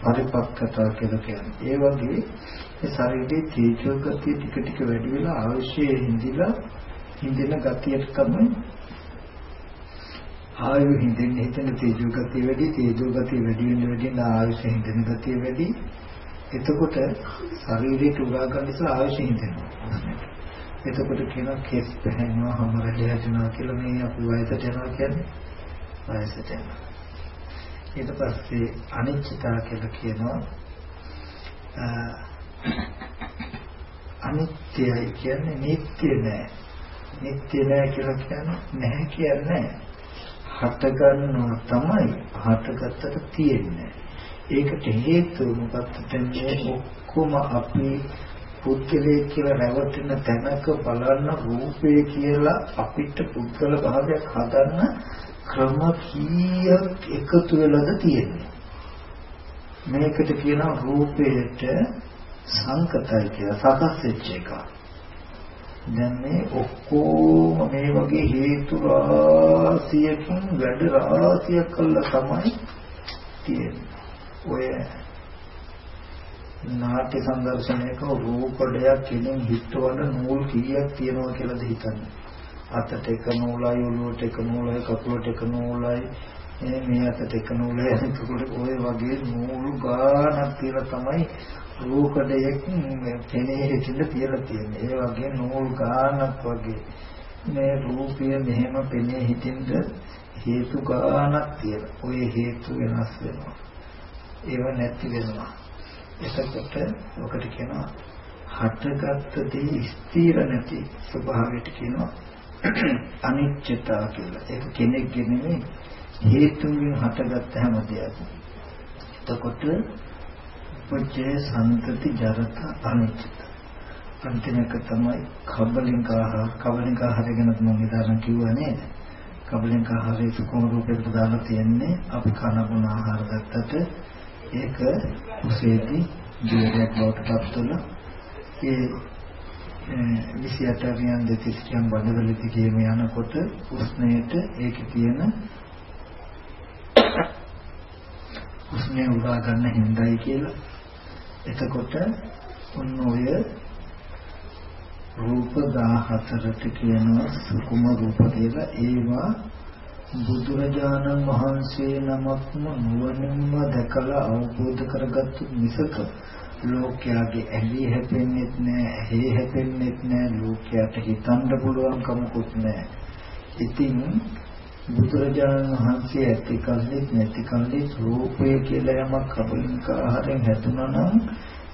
[SPEAKER 1] පරිපක්කතා කියලා කියන්නේ. ඒ වගේ මේ ශරීරයේ තේජෝ ගතිය ටික ටික වැඩි වෙලා අවශ්‍යයේ හිඳිලා හිඳින ගතියට තමයි ආයු හිඳින්න හිතන තේජෝ ගතිය වැඩි තේජෝ ගතිය වැඩි වෙන වැඩි වෙන ආයුෂ හිඳින ගතිය වැඩි එතකොට ශරීරයට උරා ගන්න ඉස්සලා ආයුෂ හිඳිනවා එතකොට කියනවා කෙස් පැහැෙනවා හැමරැලි හැදෙනවා කියලා මේ අපි වයසට යනවා කියන්නේ වයසට යනවා ඊට පස්සේ අනිච්චතා කියලා කියනවා. අනිත්‍යයි කියන්නේ නිට්ටය නෑ. නිට්ටය නෑ කියලා කියන්නේ නැහැ කියන්නේ හට ගන්නවා තමයි හටගත්තට තියෙන්නේ. ඒකට හේතුව මොකක්ද මේ ඔක්කොම අපි පුද්ගලයේ කියලා රැවටෙන තැනක බලන්න රූපේ කියලා අපිට පුද්ගල භාවයක් හදන්න ක්‍රම කීයක් එකතු වෙලාද තියෙන්නේ මේකට කියනවා රූපයට සංකතයි කියලා සකස් වෙච්ච එක. දැන් මේ ඔක්කොම මේ වගේ හේතු රාශියකින් වැඩ රාශියක් කළා තමයි තියෙන්නේ. ඔය නාට්‍ය සංදර්ශනයක රූපඩයක් කෙනෙක් හිටවන නූල් කීයක් තියෙනවා කියලාද හිතන්නේ. අතට එක නූලයි ඔළුවට එක නූලයි කකුලට එක නූලයි මේ අතට එක නූලයි එතකොට ඔය වගේ නූල් ගානක් තියලා තමයි රූපඩයක් පෙනේ හිටින්න තියලා තියෙන්නේ. ඒ වගේ නූල් ගානක් වගේ මේ රූපය මෙහෙම පෙනේ හිටින්න හේතු ගානක් තියලා. ඔය හේතු වෙනස් වෙනවා. ඒව නැති වෙනවා. එතකොට ඔකට කියනවා හටගත්ත දේ ස්ථිර නැති ස්වභාවයට කියනවා අනිත්‍යතාව කියලා. ඒක කෙනෙක්ගේ නෙමෙයි හේතුන්ගෙන් හටගත්ත හැම දෙයක්ම. එතකොට උපජේ සම්තති ජරත අනිත්‍යත. අන්තිමක තමයි කබලින්ක ආහාර කබලින්ක ආහාරය ගැන මම ඉදානම් කිව්වා නේද? කබලින්ක ආහාරයේ සුකුම රූපයකට දාලා තියෙන්නේ අපි කන බොන ආහාර ගත්තට ඒක උසේදී ජීවයක් බවට පත් වෙන ඒ 28 වියන් දෙතිස්කියන් බඩවලදී කියම යනකොට උස්නේට ඒකේ තියෙන උස්නේ උදා ගන්න හිඳයි කියලා. එතකොට ඔන්න ඔය රූප 14ට කියනවා සුකුම රූප කියලා ඒවා බුදුරජාණන් වහන්සේ නමක්ම නුවණින්ම දැකලා අවබෝධ කරගත්තු මිසක ලෝකයාගේ ඇලි හැපෙන්නෙත් නෑ ඇහි හැපෙන්නෙත් නෑ ලෝකයට හිතන්න පුළුවන් කමකුත් නෑ ඉතින් බුදුරජාණන් වහන්සේ ඇති කල්ලිත් නැති කල්ලිත් රූපය කියලා යමක් කබලින්ක ආහාරයෙන් හැදුනා නම්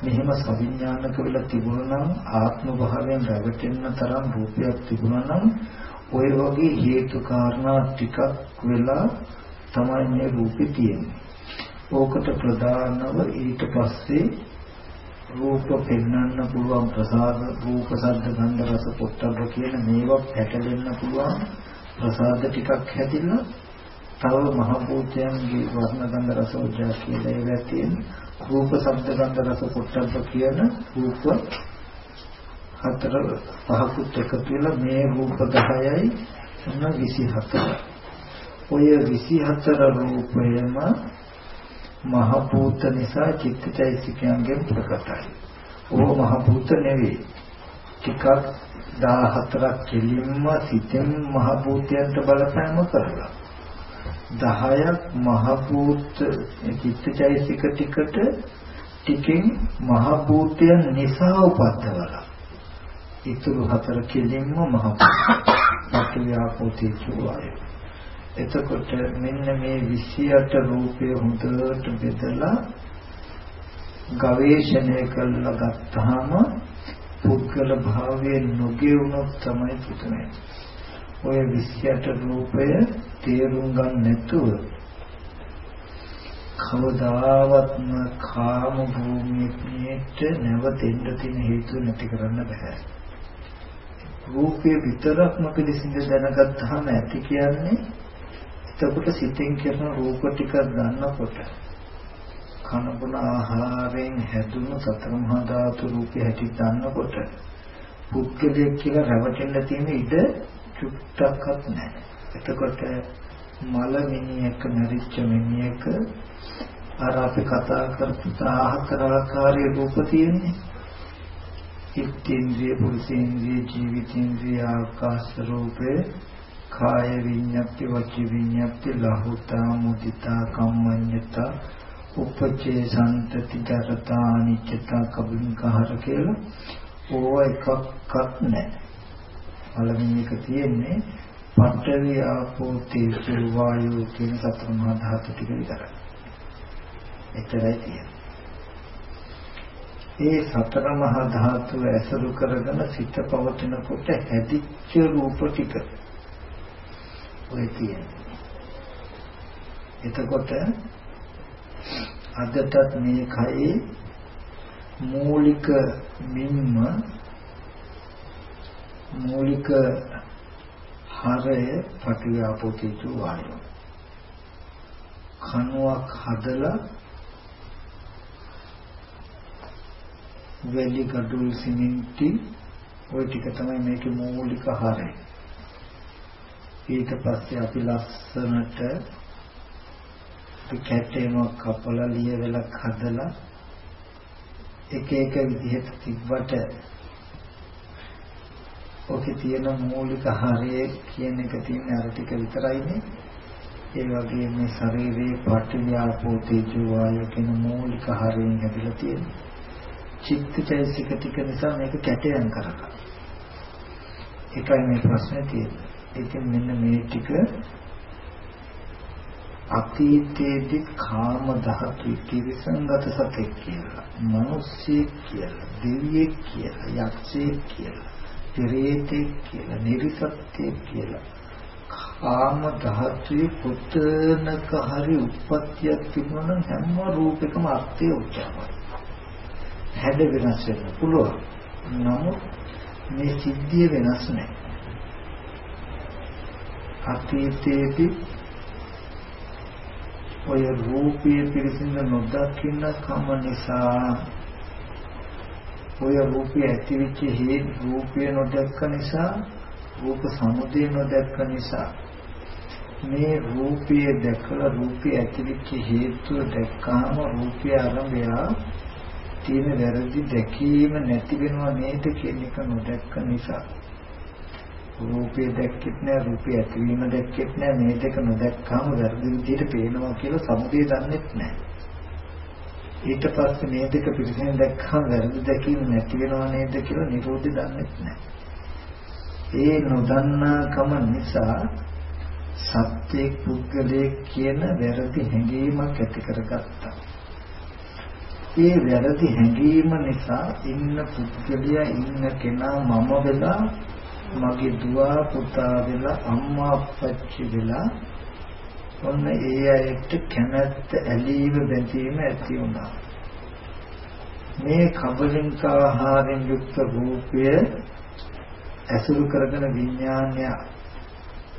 [SPEAKER 1] මෙහෙම සවිඥානික වෙලා තිබුණා නම් ආත්ම භාවයෙන් රැවටෙන්න තරම් රූපයක් තිබුණා නම් ওই වගේ හේතු කාරණා ටිකක් වෙලා තමයි මේ රූපේ තියෙන්නේ. ඕකට ප්‍රධානව ඊට පස්සේ රූප පෙන්වන්න පුළුවන් ප්‍රසාද රූප ශබ්ද ගන්ධ රස පොට්ටබ්බ කියන මේවා පැටලෙන්න පුළුවන්. ප්‍රසාද ටිකක් හැදිලා තව මහ භූතයන්ගේ වර්ණ ගන්ධ රස උජා කියලා ඒවා තියෙන රූප ශබ්ද ගන්ධ රස පොට්ටබ්බ කියන රූප හතර පහකුත් එකතු වෙලා මේ රූප 10යි එන්න 24 ඔය 24 රූපයම මහ භූත නිසා චිත්තචෛසිකයන්ගෙන් ප්‍රකටයි. ඕ මහ භූත නෙවෙයි. ටිකක් 14ක් කෙලින්ම සිතෙන් මහ භූතයන්ට බලපෑම කරලා. 10ක් මහ භූත චිත්තචෛසික ටිකට ටිකෙන් මහ භූතයන් නිසා උපද්දවලා. ඉතුරු හතර කෙලින්ම මහ පටිවිආපෝතී චුවාය එතකොට මෙන්න මේ 28 රූපය හොඳට බෙදලා ගවේෂණය කරලා ගත්තාම පුද්ගල භාවයේ නොගෙවුනොත් තමයි පුතනේ. ඔය 28 රූපය තේරුම් ගන්න නැතුව කවදාවත්ම කාම භූමියට නැවතෙන්න තියෙන හේතු නැති කරන්න බෑ. රූපය විතරක්ම පිළිසිඳ දැනගත්තාම ඇති කියන්නේ එතකොට සිතෙන් කරන රූප ටික ගන්නකොට කන බොන ආහාරයෙන් හැදුණු සතර මහා ධාතු රූපය හැටි ගන්නකොට පුද්ගලයෙක් කියලා රැවටෙන්න තියෙන ඉඩ චුට්ටක්වත් නැහැ. එතකොට මල මිනිහක මරිච්ච මිනිහක අර අපි කතා කරපු 14 ආකාරයේ රූප තියෙන්නේ. ඉත්තේන්ද්‍රිය පුරුෂේන්ද්‍රිය ජීවිතේන්ද්‍රිය ආකාශ රූපේ කාය විඤ්ඤාති වචි විඤ්ඤාති ලහුතා මුදිතා කම්මඤ්ඤතා උපචේ සම්තති ජරතා අනිච්චතා කබුන්කහර කියලා ඕව එකක්වත් නැහැ. පළවෙනි එක තියෙන්නේ පඨවි ආපෝ තේජෝ වායෝ කියන සතර මහා ධාතු ටික විතරයි. එතරයි තියෙන්නේ. ඒ සතර මහා ධාතු ඇසුරු කරගෙන සිත පවතිනකොට හැදිච්ච රූප ටික ඔය තියෙන්නේ. එතකොට අදටත් මේ කයේ මූලික මින්ම මූලික හරය පටිවිආපෝතීතු වායෝ කනුවක් හදලා වැලි ගඩොල් සිමෙන්ති ওই ටික තමයි මේකේ මූලික හරය ඊට පස්සේ අපි ලස්සනට කැටේම කපලා ලියවලක් හදලා එක එක විදිහට තිබ්බට ඔකේ තියෙන මූලික හරය කියන එක තියෙන අර ටික විතරයිනේ ඒ වගේ මේ ශරීරයේ පඨවි ආපෝ තේජෝ වායෝ කියන මූලික හරයෙන් හැදිලා තියෙනවා චිත්තචෛසික ටික නිසා මේක කැටයන් කරගන්න. ඒකයි මේ ප්‍රශ්නේ තියෙන්නේ. ඉතින් මෙන්න මේ ටික අතීතයේදී කාම ධාතු කිවිසංගත සතෙක් කියලා, මිනිස්සෙක් කියලා, දෙවියෙක් කියලා, යක්ෂයෙක් කියලා, පෙරේතෙක් කියලා, නිර්සත්යෙක් කියලා කාම ධාතුවේ පුතනක හරි උප්පත්තියක් තිබුණා නම් හැම රූපයකම අර්ථය උච්චාරණය. හැඩ වෙනස් වෙන්න පුළුවන්. නමුත් මේ සිද්ධිය වෙනස් නැහැ. අතීතයේදී ඔය රූපයේ පිරිසිඳ නොදකින්න කම නිසා ඔය රූපය ඇතිවෙච්ච හේතු රූපය නොදක්ක නිසා රූප සමුදය නොදක්ක නිසා මේ රූපය දැකලා රූපය ඇතිවෙච්ච හේතුව දැක්කාම රූපය ආරම්භය තියෙන වැරදි දැකීම නැති වෙනව නේද කියන එක නොදැක්ක නිසා. රූපය දැක්කෙත් නෑ රූපය ඇතිවීම දැක්කෙත් නෑ මේ දෙක නොදැක්කම වැරදි විදිහට පේනවා කියලා සමුදේ දන්නෙත් නෑ. ඊට පස්සේ මේ දෙක පිළිසෙන් දැක්කම වැරදි දැකීම නැති වෙනව නේද කියලා නිරෝධය දන්නෙත් නෑ. ඒ නොදන්නාකම නිසා සත්‍යයේ පුද්ගලයේ කියන වැරදි හැඟීමක් ඇති කරගත්තා. ඒ වැරදි හැඟීම නිසා ඉන්න පුද්ගලයා ඉන්න කෙනා මම වෙලා මගේ දුව පුතා වෙලා අම්මා අප්පච්චි වෙලා ඔන්න ඒ අයට කැමැත්ත ඇලීම බැඳීම ඇති වුණා. මේ කබලින්ක ආහාරයෙන් යුක්ත රූපය ඇසුරු කරගෙන විඥානය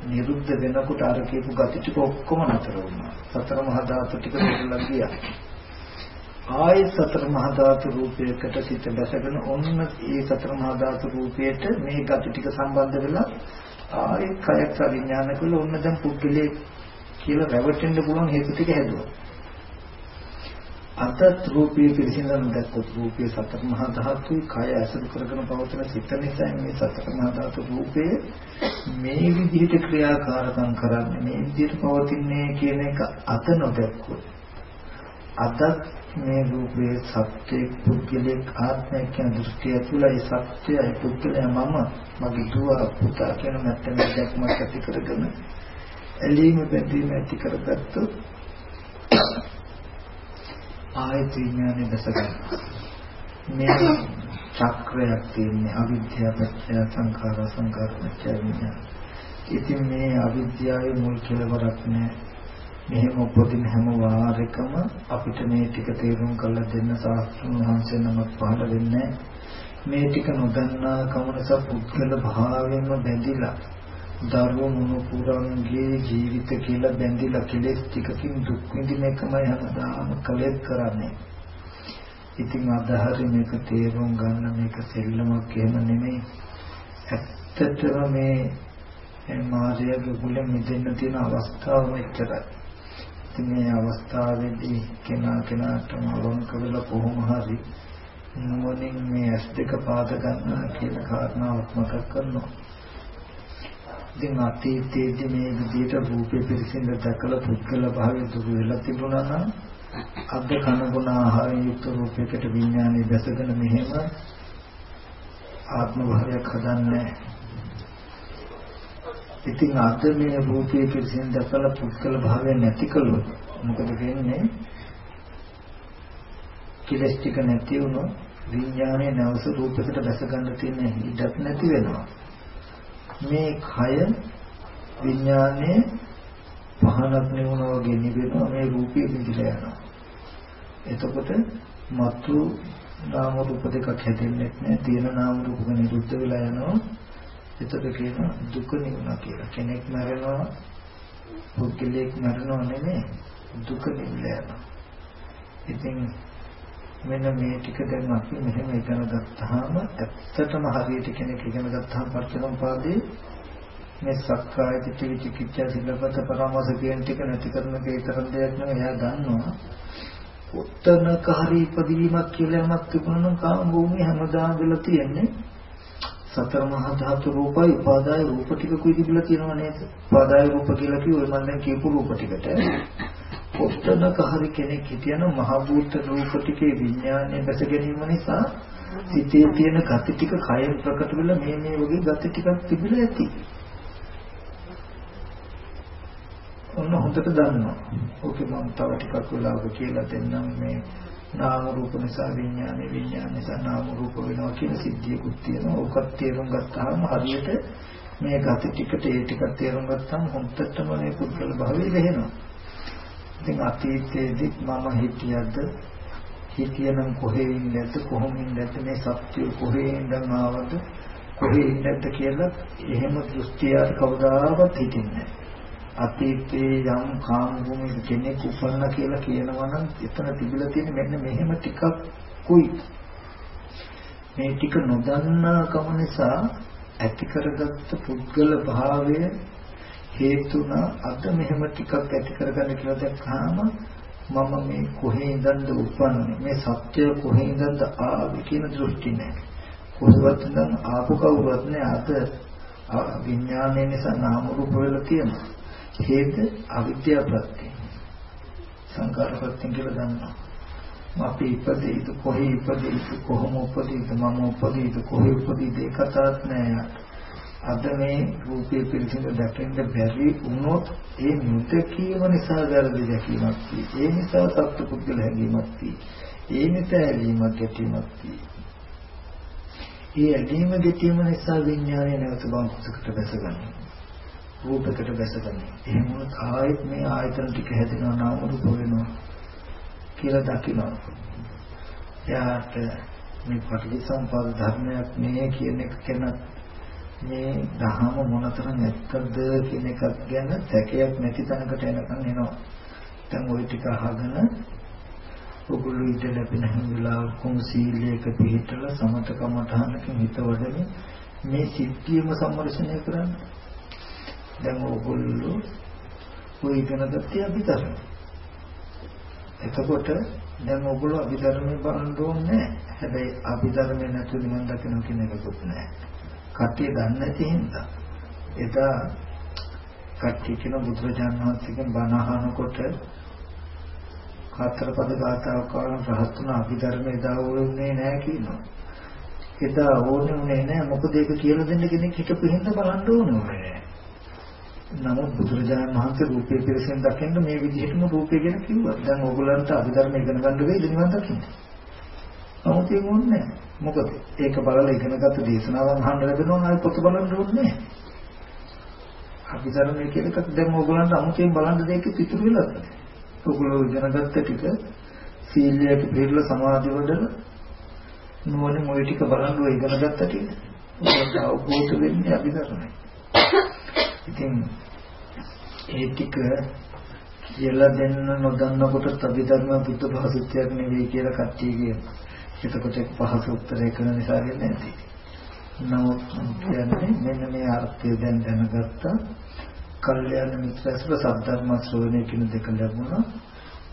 [SPEAKER 1] නිරුද්ධ වෙනකොට අර කියපු gati ටික ඔක්කොම නතර වුණා. සතර මහා ධාතු ටික දෙකලා ගියා. ආයේ සතර මහා ධාතු රූපයකට සිත දැසගෙන ඔන්න ඒ සතර මහා ධාතු රූපයට මේ ගති ටික සම්බන්ධ වෙලා ආයේ කයක් විඥාන කළ ඔන්න දැන් පුද්ගලයේ කියලා රැවටෙන්න පුළුවන් හේතු ටික හැදුවා. අතත් රූපයේ පිළිසිඳන දැක්කොත් රූපයේ සතර මහා ධාතුයි කය ඇසුරු කරගෙන පවතින සිත නිසා මේ සතර මහා ධාතු රූපයේ මේ විදිහට ක්‍රියාකාරකම් කරන්නේ මේ විදිහට පවතින්නේ කියන එක අත නොදැක්කොත් අතත් මේ රූපයේ සත්‍යයේ පුද්ගලික ආත්මය කියන දෘෂ්ටිය තුළ ඒ සත්‍යය පුද්ගලයා මම මගේ දුව පුතා කියන නැත්නම් දැක්මක් ඇති කරගෙන ඇලීම බැඳීම ඇති කරගත්තොත් ආයත විඥානේ දැස ගන්න මේ චක්‍රයක් තියෙන්නේ අවිද්‍යාව පත්‍ය සංඛාර සංඛාර පත්‍ය විඥාන. ඉතින් මේ අවිද්‍යාවේ මුල් කෙලවරක් නැහැ මෙහෙම උපදින හැම වාරයකම අපිට මේ ටික තේරුම් කරලා දෙන්න සාස්ත්‍රුන් වහන්සේ නමක් පහළ වෙන්නේ මේ ටික නොදන්නා කම නිසා පුද්ගල භාවයෙන්ම බැඳිලා දරුවෝ මුණුපුරන්ගේ ජීවිත කියලා බැඳිලා කෙලෙස් ටිකකින් දුක් විඳින එකමයි හැමදාම කලෙත් කරන්නේ. ඉතින් අදහරි මේක තේරුම් ගන්න මේක සෙල්ලමක් එහෙම නෙමෙයි. ඇත්තටම මේ මාර්ගයේ ගුලෙ මිදෙන්න තියෙන අවස්ථාව මෙච්චරයි. ඉතින් මේ අවස්ථාවේදී කෙනා කෙනාටම වරණ කළා කොහොම හරි නුවණින් මේ ඇස් දෙක පාද ගන්නවා කියන කාරණාවක් මතක් කරනවා. ඉතින් අතීතයේදී මේ විදිහට රූපේ පිරිසිඳ දැකලා පුද්ගල භාවය දුර වෙලා තිබුණා නම් අද කනගුණ ආහාරයෙන් යුක්ත රූපයකට විඥානය දැසගෙන මෙහෙම ආත්ම භාවයක් හදන්නේ ඉතින් අද මේ රූපයේ පිරිසින් දැකලා පුද්ගල භාවය නැති කළොත් මොකද වෙන්නේ? කිලස් ටික නැති වුණොත් විඥානයේ නැවස රූපයකට දැස ගන්න තියෙන ඉඩක් නැති වෙනවා. මේ කය විඥානයේ පහනක් නෙවුණා වගේ නිවෙනවා මේ රූපයේ විදිලා යනවා. එතකොට මතු නාම රූප දෙකක් හැදෙන්නේ නැහැ. තියෙන නාම රූපක නිරුද්ධ වෙලා යනවා. එතකොට කියනවා දුක නිවුණා කියලා. කෙනෙක් මැරෙනවා පුද්ගලයෙක් මැරෙනවා නෙමෙයි දුක නිවිලා යනවා. ඉතින් මෙන්න මේ ටික දැන් අපි මෙහෙම ඉගෙන ගත්තාම ඇත්තටම හරියට කෙනෙක් ඉගෙන ගත්තාම පරිච්ඡේදම්පාදේ මේ සක්කාය දිට්ඨි විචිකිච්ඡා සිල්පත පරාමස කියන ටික නැති කරන කේතරම් දෙයක් නෙවෙයි එයා දන්නවා. උත්තනක හරි ඉපදීමක් කියලා යමක් තිබුණා නම් කාම භූමිය හැමදාම වෙලා තියෙන්නේ සතර මහා ධාතු රූපයි උපාදාය රූප ටිකකුයි තිබිලා තියෙනව නේද? උපාදාය රූප කියලා කිව්වේ මම දැන් කියපු රූප ටිකට. පොත්තනක හරි කෙනෙක් හිටියනම් මහ භූත රූප ටිකේ විඥානය දැස ගැනීම නිසා සිතේ තියෙන gati ටික කයෙන් ප්‍රකට වෙලා මේ මේ වගේ gati ටිකක් තිබිලා ඇති. ඔන්න හොඳට දන්නවා. ඕකේ මම තව ටිකක් වෙලාවක කියලා දෙන්නම් මේ නාම රූප නිසා විඥානේ විඥාන නිසා නාම රූප වෙනවා කියන සිද්ධියකුත් තියෙනවා. ඕකත් තේරුම් ගත්තාම හරියට මේ gati ටිකට ඒ ටිකක් තේරුම් ගත්තාම හොඳටම මේ පුද්ගල භාවය වෙහෙනවා. ඉතින් අතීතයේදී මම හිතියද හිතියනම් කොහේ ඉන්නද කොහොම ඉන්නද මේ සත්‍ය කොහේ ඉඳන් ආවද කොහේ ඉන්නද කියලා එහෙම දෘෂ්ටියක් කවදාවත් හිතින්නේ නැහැ. අතීතයේ යම් කාම භූමියක කෙනෙක් උපන්න කියලා කියනවා නම් එතන තිබිලා තියෙන මෙන්න මෙහෙම ටිකක් කුයි. මේ ටික නොදන්නා කම නිසා ඇති කරගත්ත පුද්ගල භාවය හේතුන අද මෙහෙම ටිකක් ඇති කරගන්න කියලා දැක්කහම මම මේ කොහේ ඉඳන්ද උපන්නේ? මේ සත්‍ය කොහේ ඉඳන්ද ආවේ කියන දෘෂ්ටි නැහැ කොහොමද නම් ආපු කවුරුත් නෑ. අද විඥානය නිසා නාම රූප වල තියෙනවා. හේත අවිද්‍යාව ප්‍රත්‍ය. සංකාර ප්‍රත්‍ය කියලා දන්නවා. අපි ඉපදෙයිද කොහේ ඉපදෙයිද කොහොම උපදෙයිද මම උපදෙයිද කොහේ උපදෙයිද ඒ කතාවක් නෑ අද මේ රූපේ පිළිසිඳ දැකෙන්න බැරි වුණොත් ඒ මුතකීම නිසා වැරදි දැකීමක් තියෙයි. ඒ නිසා සත්පුද්ගල හැඟීමක් තියෙයි. ඒ නිසා ඇලීමක් ගැටීමක් තියෙයි. ඒ ඇලීම ගැටීම නිසා විඥානය නැවත බංකුසකට බැසගන්නවා රූපයකට බැසගන්නේ. එහෙම වුණොත් ආයෙත් මේ ආයතන ටික හැදෙනවා නාම රූප වෙනවා කියලා දකිනවා. එයාට මේ පටිච්චසමුප්පාද ධර්මයක් නේ කියන එක ගැන මේ දහම මොනතරම් ඇත්තද කියන එකක් ගැන සැකයක් නැති තැනකට එනකන් එනවා. දැන් ওই ටික අහගෙන ඔගොල්ලෝ ඉඳ ලැබෙන හැම වෙලාවකම සීලයක පිළිපදලා සමතකමඨහනකින් හිත වඩගෙන මේ සිද්ධියම සම්මර්ෂණය කරන්නේ දැන් ඕගොල්ලෝ ඔය ඉගෙන ගත්තේ අභිධර්ම. එතකොට දැන් ඔයගොල්ලෝ අභිධර්මයේ බලන්න ඕනේ හැබැයි අභිධර්මයේ නැතුව නිවන් දකින්න කියන එකකුත් නැහැ. කට්ටිය දන්නේ නැති හින්දා එදා කට්ටිය කියන බුදුරජාණන් වහන්සේගෙන් බණ අහනකොට හතරපද ගාථාවක් කරන රහතුන අභිධර්මයේ දා ඕනේ නැහැ කියනවා. එදා ඕනේ උනේ නැහැ මොකද ඒක කියලා දෙන්න කෙනෙක් හිටපු හින්දා බලන්න ඕනේ නැහැ. නමුත් බුදුරජාණන් වහන්සේ රූපේ පිරසෙන් දකින්න මේ විදිහටම රූපය ගැන කිව්වා. දැන් ඕගොල්ලන්ට අභිධර්ම ඉගෙන ගන්න වෙයිද නිවන් දකින්න? නමුත් ඒක ඕනේ මොකද ඒක බලලා ඉගෙනගත්ත දේශනාවන් අහන්න ලැබෙනවා නම් පොත බලන්න ඕනේ නැහැ. අභිධර්මයේ කියන එකත් දැන් ඕගොල්ලන්ට අමුතෙන් බලන්න දෙයක් ඉතුරු වෙලා නැහැ. ඔගොල්ලෝ ඉගෙනගත්ත ටික සීලයට පිළිලා සමාධි වඩලා නුවණ මොයි ටික බලන් ඔය ඉගෙනගත්ත ටික ඔයාලට අවබෝධ වෙන්නේ අභිධර්මයි. ඉතින් ඒ ටික කියලා දෙන්න නොදන්නකොට අභිධර්ම බුද්ධ භාෂිතයක් නෙවෙයි කියලා කට්ටිය කියනවා. එතකොට ඒක පහසු උත්තරය කරන නිසා වෙන්නේ නැති. නමුත් කියන්නේ මෙන්න මේ අර්ථය දැන් දැනගත්තා. කල්යාණ මිත්‍රස්ව සද්ධර්ම ශ්‍රවණය කියන දෙක ලැබුණා.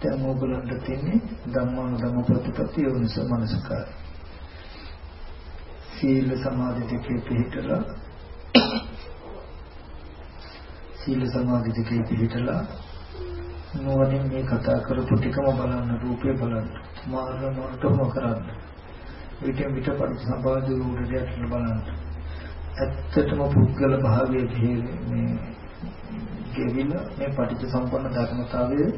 [SPEAKER 1] දැන් ඕගොල්ලන්ට තියෙන්නේ ධම්මාන ධම්ම ප්‍රතිපත්තිය යොමුස මනසකාරය. සීල සමාධි දෙකේ පිළිතලා සීල සමාධි දෙකේ පිළිතලා නෝනින් මේ කතා කරපු ටිකම බලන්න රූපේ බලන්න මාර්ග මාර්ගම කරන්න විට විට පරිසම්පාද උඩට බලන්න ඇත්තටම පුද්ගල භාවයේ මේ ගෙවිලා මේ පටිච්ච සම්පන්න ධර්මතාවයේ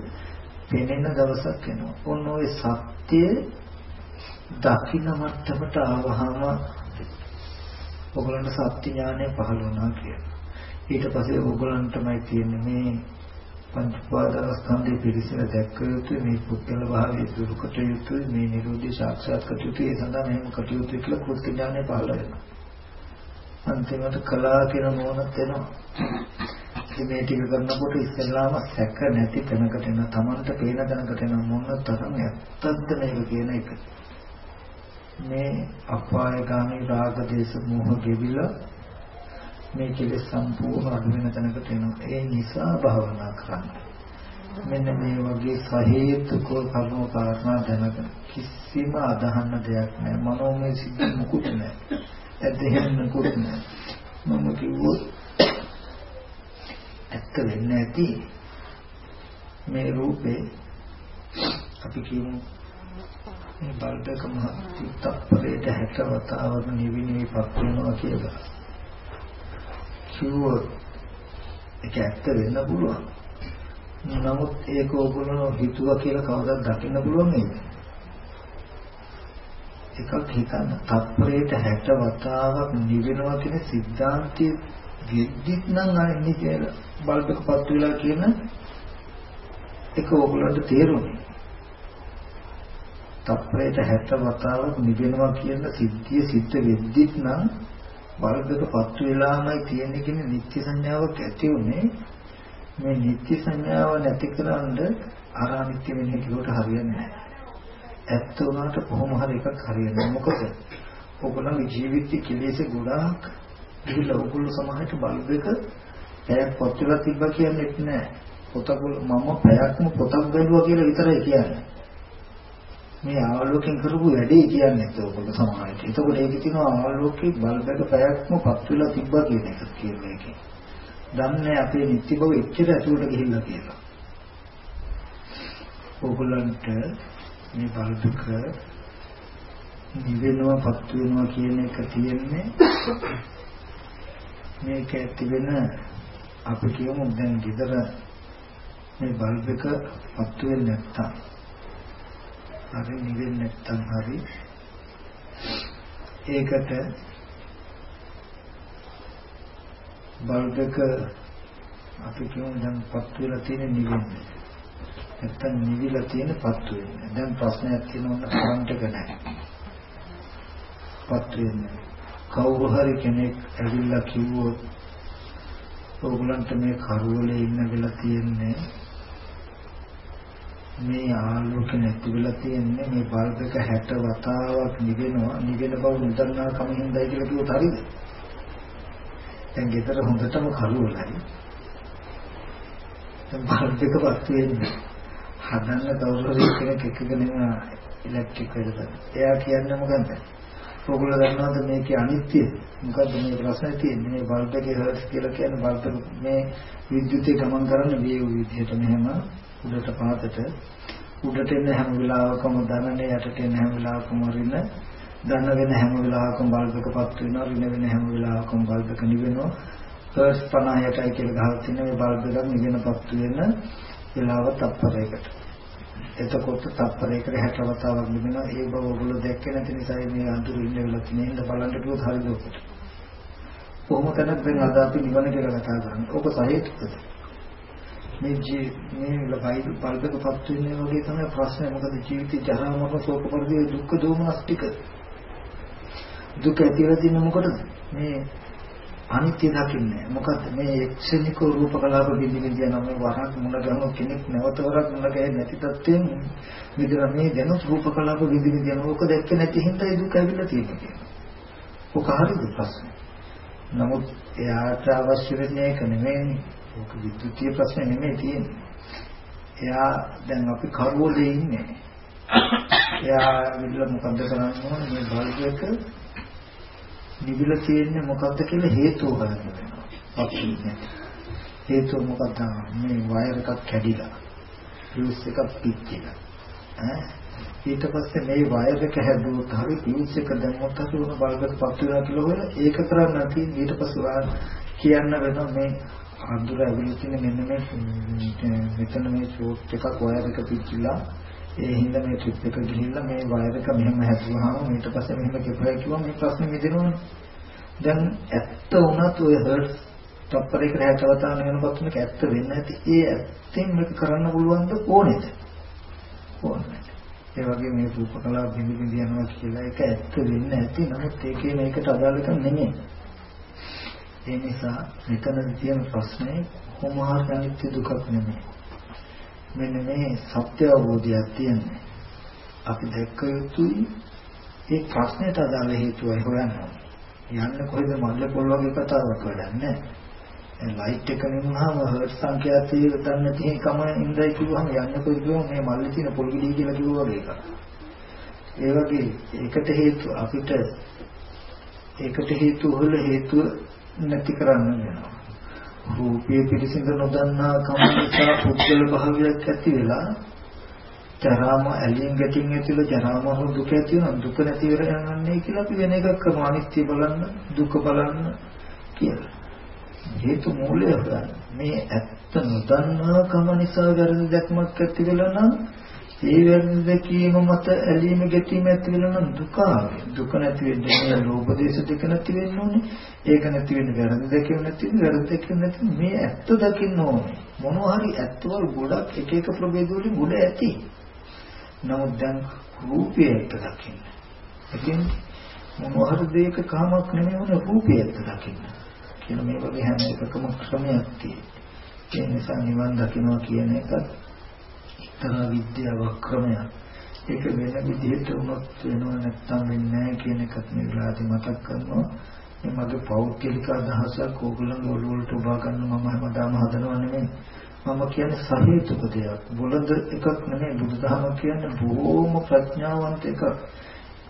[SPEAKER 1] පෙනෙන දවසක් එනවා. ඔන්න ඔය සත්‍ය දකින්න මට්ටමට ආවහම ඔයගලන්ට සත්‍ය ඥානය පහළ වුණා කියලා. ඊට පස්සේ ඔයගලන්ටමයි තියෙන්නේ මේ පංච පාදස්කන්ධයේ පිළිසින දැක්ක යුතුයි මේ පුද්ගල භාවයේ දුරුකට යුතුයි මේ නිරෝධී සාක්ෂාත් කර යුතුයි ඒ සඳහා මෙහෙම කටයුතු කියලා කෘත්‍ය ඥානය පහළ වෙනවා. අන්තිමට කලා කියන මොනක් වෙනවා. ඉතින් මේ ටික කරනකොට ඉස්සෙල්ලාම සැක නැති තැනකට එන තමන්ට පේන තැනකට එන මොන තරම් ඇත්තක්ද මේක කියන එක. මේ අපායගාමී රාග දේශ මොහ ගෙවිලා මේ කෙලෙස් සම්පූර්ණ අඩු වෙන තැනකට එනවා. ඒ නිසා භාවනා කරන්න. මෙන්න මේ වගේ සහේතුක කර්ම කාරණා දැනගෙන කිසිම අදහන්න දෙයක් නැහැ. මනෝමය සිද්ධ මුකුත් නැහැ. ඇදහෙන්න මුකුත් නැහැ. මම කිව්වොත් ඇත්ත වෙන්න ඇති මේ රූපේ අපි කියමු මේ බල්දක මහත්ප්‍රේත 60 වතාවක් නිවිනිවිපත් වෙනවා කියලා. කිව්වොත් ඒක ඇත්ත වෙන්න පුළුවන්. නමුත් ඒක ඕගොල්ලෝ හිතුවා කියලා කවදාවත් දකින්න පුළුවන් නේද? එකක් හිතන්න. තප්පරයට 60 වතාවක් නිවෙනවා කියන සිද්ධාන්තය වෙද්දිත් නම් ආන්නේ කියලා බල්බ් එක පත් වෙලා කියන එක ඕගොල්ලන්ට තේරුණේ. තප්පරයට 60 වතාවක් නිවෙනවා කියන සිද්ධිය සිද්ධ වෙද්දිත් නම් බල්බ් එක පත් වෙලාමයි තියෙන්නේ කියන නිත්‍ය සංඥාවක් ඇති උනේ මේ නිත්‍ය සංඥාව නැතිකරන්න අර අනිත්‍ය වෙන හැටියට හරියන්නේ නැහැ. ඇත්ත උනාට කොහොම හරි එකක් හරියන්නේ මොකද? ඔයගොල්ලන්ගේ ජීවිතයේ කෙලෙස් ගොඩාක් ගිහිල්ලා ඔයගොල්ලෝ සමහරට බල්බ් එක පැයක් පොත්වල තිබ්බා කියන්නේ නැහැ. පොතක මම පැයක්ම පොතක් බැලුවා කියලා විතරයි කියන්නේ. මේ ආලෝකයෙන් කරපු වැඩේ කියන්නේ ඒකවල සමහරට. ඒකෝට ඒකේ තියෙනවා ආලෝකේ බල්බ් එක පැයක්ම පත් වෙලා තිබ්බා කියන එක කියන එකේ. දන්නේ අපේ නිත්‍ය බව එච්චර ඇතුළට ගිහිල්ලා කියලා. ඕගොල්ලන්ට මේ බල්බ් එක නිවෙනවා පත් වෙනවා කියන එක තියෙන්නේ මේක ඇති වෙන අපි කියමු දැන් ගෙදර මේ බල්බ් එක පත් වෙන්නේ නැත්තම් හරි නිවෙන්නේ නැත්තම් හරි. ඒකට බල්බ් එක අපි කියමු දැන් පත් වෙලා තියෙන නිවෙන්නේ. නැත්තම් නිවිලා තියෙන පත් වෙන්නේ දැන් ප්‍රශ්නයක් තියෙනවා කරන්ට් එක නැහැ. පත් වෙන්නේ කවුරු හරි කෙනෙක් ඇවිල්ලා කිව්වොත් ඕගලන්ට මේ කරුවලේ ඉන්න වෙලා තියෙන්නේ මේ ආලෝක නැති වෙලා තියෙන්නේ මේ බල්බ් එක 60 වතාවක් නිවෙනවා නිවෙන බව නිතරනා කම හින්දායි කියලා කිව්වොත් හරිද දැන් ගෙදර හොඳටම කරුවලයි දැන් බල්බ් එක වත් වෙන්නේ හදන්න කවුරු හරි කෙනෙක් එකගෙන ඉලෙක්ට්‍රික් වලද. එයා කියන්නේ මොකන්ද? ඔයගොල්ලෝ දන්නවද මේකේ අනිත්‍ය? මොකද්ද මේ ප්‍රශ්නේ තියෙන්නේ? මේ බල්බ් එකේ හර්ට්ස් කියලා කියන්නේ බල්බ් මේ විද්‍යුතේ ගමන් කරන වේව් විදිහට මෙහෙම උඩට පහතට උඩට එන හැම වෙලාවකම දනනේ යටට එන හැම වෙලාවකම රින දන වෙන හැම වෙලාවකම බල්බ් එකපත් වෙනවා රින වෙන හැම වෙලාවකම බල්බ් එක නිවෙනවා. හර්ට්ස් 50ටයි කියලා ගහලා තියෙන මේ බල්බ් එකක් නිවෙනපත් වෙන වෙලාව තප්පරයකට. එතකොට තප්පරයකට 60 වතාවක් නිවෙනවා. ඒ බව ඔයගොල්ලෝ දැක්කේ නැති නිසා මේ අඳුර ඉන්න වෙලාව තියෙන ඉඳ බලන්න කිව්වොත් හරිද ඔකට කොහොම කරත් දැන් අද අපි නිවන කියලා කතා කරන්නේ? ඔක සහේතුකද? මේ ජී මේ ලබයි පල්බකපත් වෙන්නේ වගේ තමයි ප්‍රශ්නේ මොකද ජීවිතේ ජරා මරණ ශෝක පරිදේ දුක්ඛ දෝමනස් ටික දුක ඇතිලා තියෙන මොකටද මේ අනිත්‍ය දකින්නේ මොකද්ද මේ එක්ෂණික රූප කලාප බින්දින කියන මේ වරක් මුණ ගන්න කෙනෙක් නැවත වරක් මුණ ගැහෙන්නේ නැති තත්ත්වයෙන් විතර මේ දැන රූප කලාප බින්දින කියන ඕක දැක්ක නැති හින්දා ඒ දුක ඇවිල්ලා තියෙන්නේ කියනවා. ඔක හරිද ප්‍රශ්නේ? නමුත් එයාට අවශ්‍ය වෙන්නේ ඒක නෙමෙයි. ඕක විද්‍යුතිය ප්‍රශ්නේ නෙමෙයි තියෙන්නේ. එයා දැන් අපි කරුවලේ ඉන්නේ. එයා විදිහට මොකද්ද කරන්න ඕනේ මේ බල්බ් එක නිවිල තියෙන්නේ මොකද්ද කියලා හේතුව ගන්න වෙනවා. අපි හේතුව මොකක්ද? මේ වයර් එකක් කැඩිලා. ෆියුස් එකක් පිච්චිලා. ඈ ඊට පස්සේ මේ වයර් එක හැදුවොත් හරි ෆියුස් එක දැම්මොත් හරි උන බල්බ් එක පත් වෙනවා කියලා හොයලා ඒක කරන්නේ නැති ඊට පස්සේ කියන්න වෙනවා මේ අඳුර ඇවිල්ලා තියෙන මෙන්න මේ මෙතන මේ ෂෝට් එකක් වයර් එක පිච්චිලා ඒ හින්දා මේ ට්‍රිප් එක ගිහිල්ලා මේ වයර් එක මෙහෙම හැදුවාම ඊට පස්සේ මෙහෙම කිව්වා කිව්වා මේ ප්‍රශ්නේ මිදෙනවනේ. දැන් ඇත්ත වුණත් ඔය හර්ට්ස් තප්පරයකට 60 වතාවක් වෙනකොට මේක ඇත්ත වෙන්නේ නැති. ඒ ඇත්තෙන් මේක කරන්න පුළුවන්ද ඕනේද? ඕනේ. ඒ වගේ මේ රූපකලා බිඳ බිඳ යනවා කියලා ඒක ඇත්ත වෙන්නේ නැති. නමුත් ඒකේ මේකට අදාළ එකක් නෙමෙයි. ඒ නිසා මෙතන තියෙන ප්‍රශ්නේ කොහොම හරි අනිත්‍ය දුකක් නෙමෙයි. මෙන්න මේ සත්‍ය අවබෝධයක් තියෙන්නේ. අපි දැක්ක යුතුයි ඒ ප්‍රශ්නෙට අදාළ හේතුවයි හොයන්න යන්න කොහෙද මල්ල පොල් වගේ කතාවක් වැඩන්නේ ලයිට් එක නෙමහම හර්ට් සංඛ්‍යා තියෙ දන්න තියෙන කම ඉඳයි කිව්වහම යන්න කොහෙද මේ මල්ලේ තියෙන පොල් ගෙඩිය කියලා කිව්වා වගේ එකක්. ඒ වගේ ඒකට හේතු අපිට ඒකට හේතු වල හේතුව නැති කරන්න වෙනවා. රූපයේ පිළිසිඳ නොදන්නා කම නිසා පුද්ගල භාවයක් ඇති වෙලා ජරාම ඇලීම් ගැටීම් ඇතිවලා ජරාම දුක ඇති වෙනවා. දුක නැති වෙරන්නේ කියලා අපි වෙන එකක් කරනවා. අනිත්‍ය බලන්න දුක බලන්න කියලා. හේතු මූලය මේ ඇත්ත නොදන්නා කම නිසා වැරදි දැක්මක් ඇති වෙලා නම් ඒ වැරදි දැකීම මත ඇලීම ගැටීම ඇති වෙලා නම් දුක දුක නැති වෙන්නේ මේ ලෝභ දේශ දෙක නැති වෙන්න ඕනේ ඒක නැති වෙන්නේ වැරදි දැකීම නැති වෙන්නේ වැරදි දැකීම නැති මේ ඇත්ත දකින්න ඕනේ. මොනවා හරි ඇත්තවල ගොඩක් එක එක ප්‍රභේද වලින් ගොඩ ඇති. නමුත් දැන් රූපය ඇත්ත දකින්න. ඉතින් මොනවා හරි දෙයක කාමක් නෙමෙයි වුණ රූපය ඇත්ත දකින්න. කියන මේ වගේ හැම එකකම ක්‍රමයක් තියෙනවා. ඒ නිසා නිවන් දකින්නවා කියන එකත් එක්තරා විද්‍යාවක් ක්‍රමයක්. ඒක වෙන විදිහට වුණොත් වෙනව නැත්තම් වෙන්නේ නැහැ කියන එකත් මේ වෙලාවදී මතක් කරනවා. මේ මගේ පෞද්ගලික අදහසක් ඕගොල්ලන්ගේ ඔළුව වලට උබා ගන්න මම හැමදාම හදනව නෙමෙයි. මම කියන්නේ සහේතුක දෙයක්. බොළඳ එකක් නෙමෙයි බුදුදහම කියන්නේ බොහෝම ප්‍රඥාවන්ත එකක්.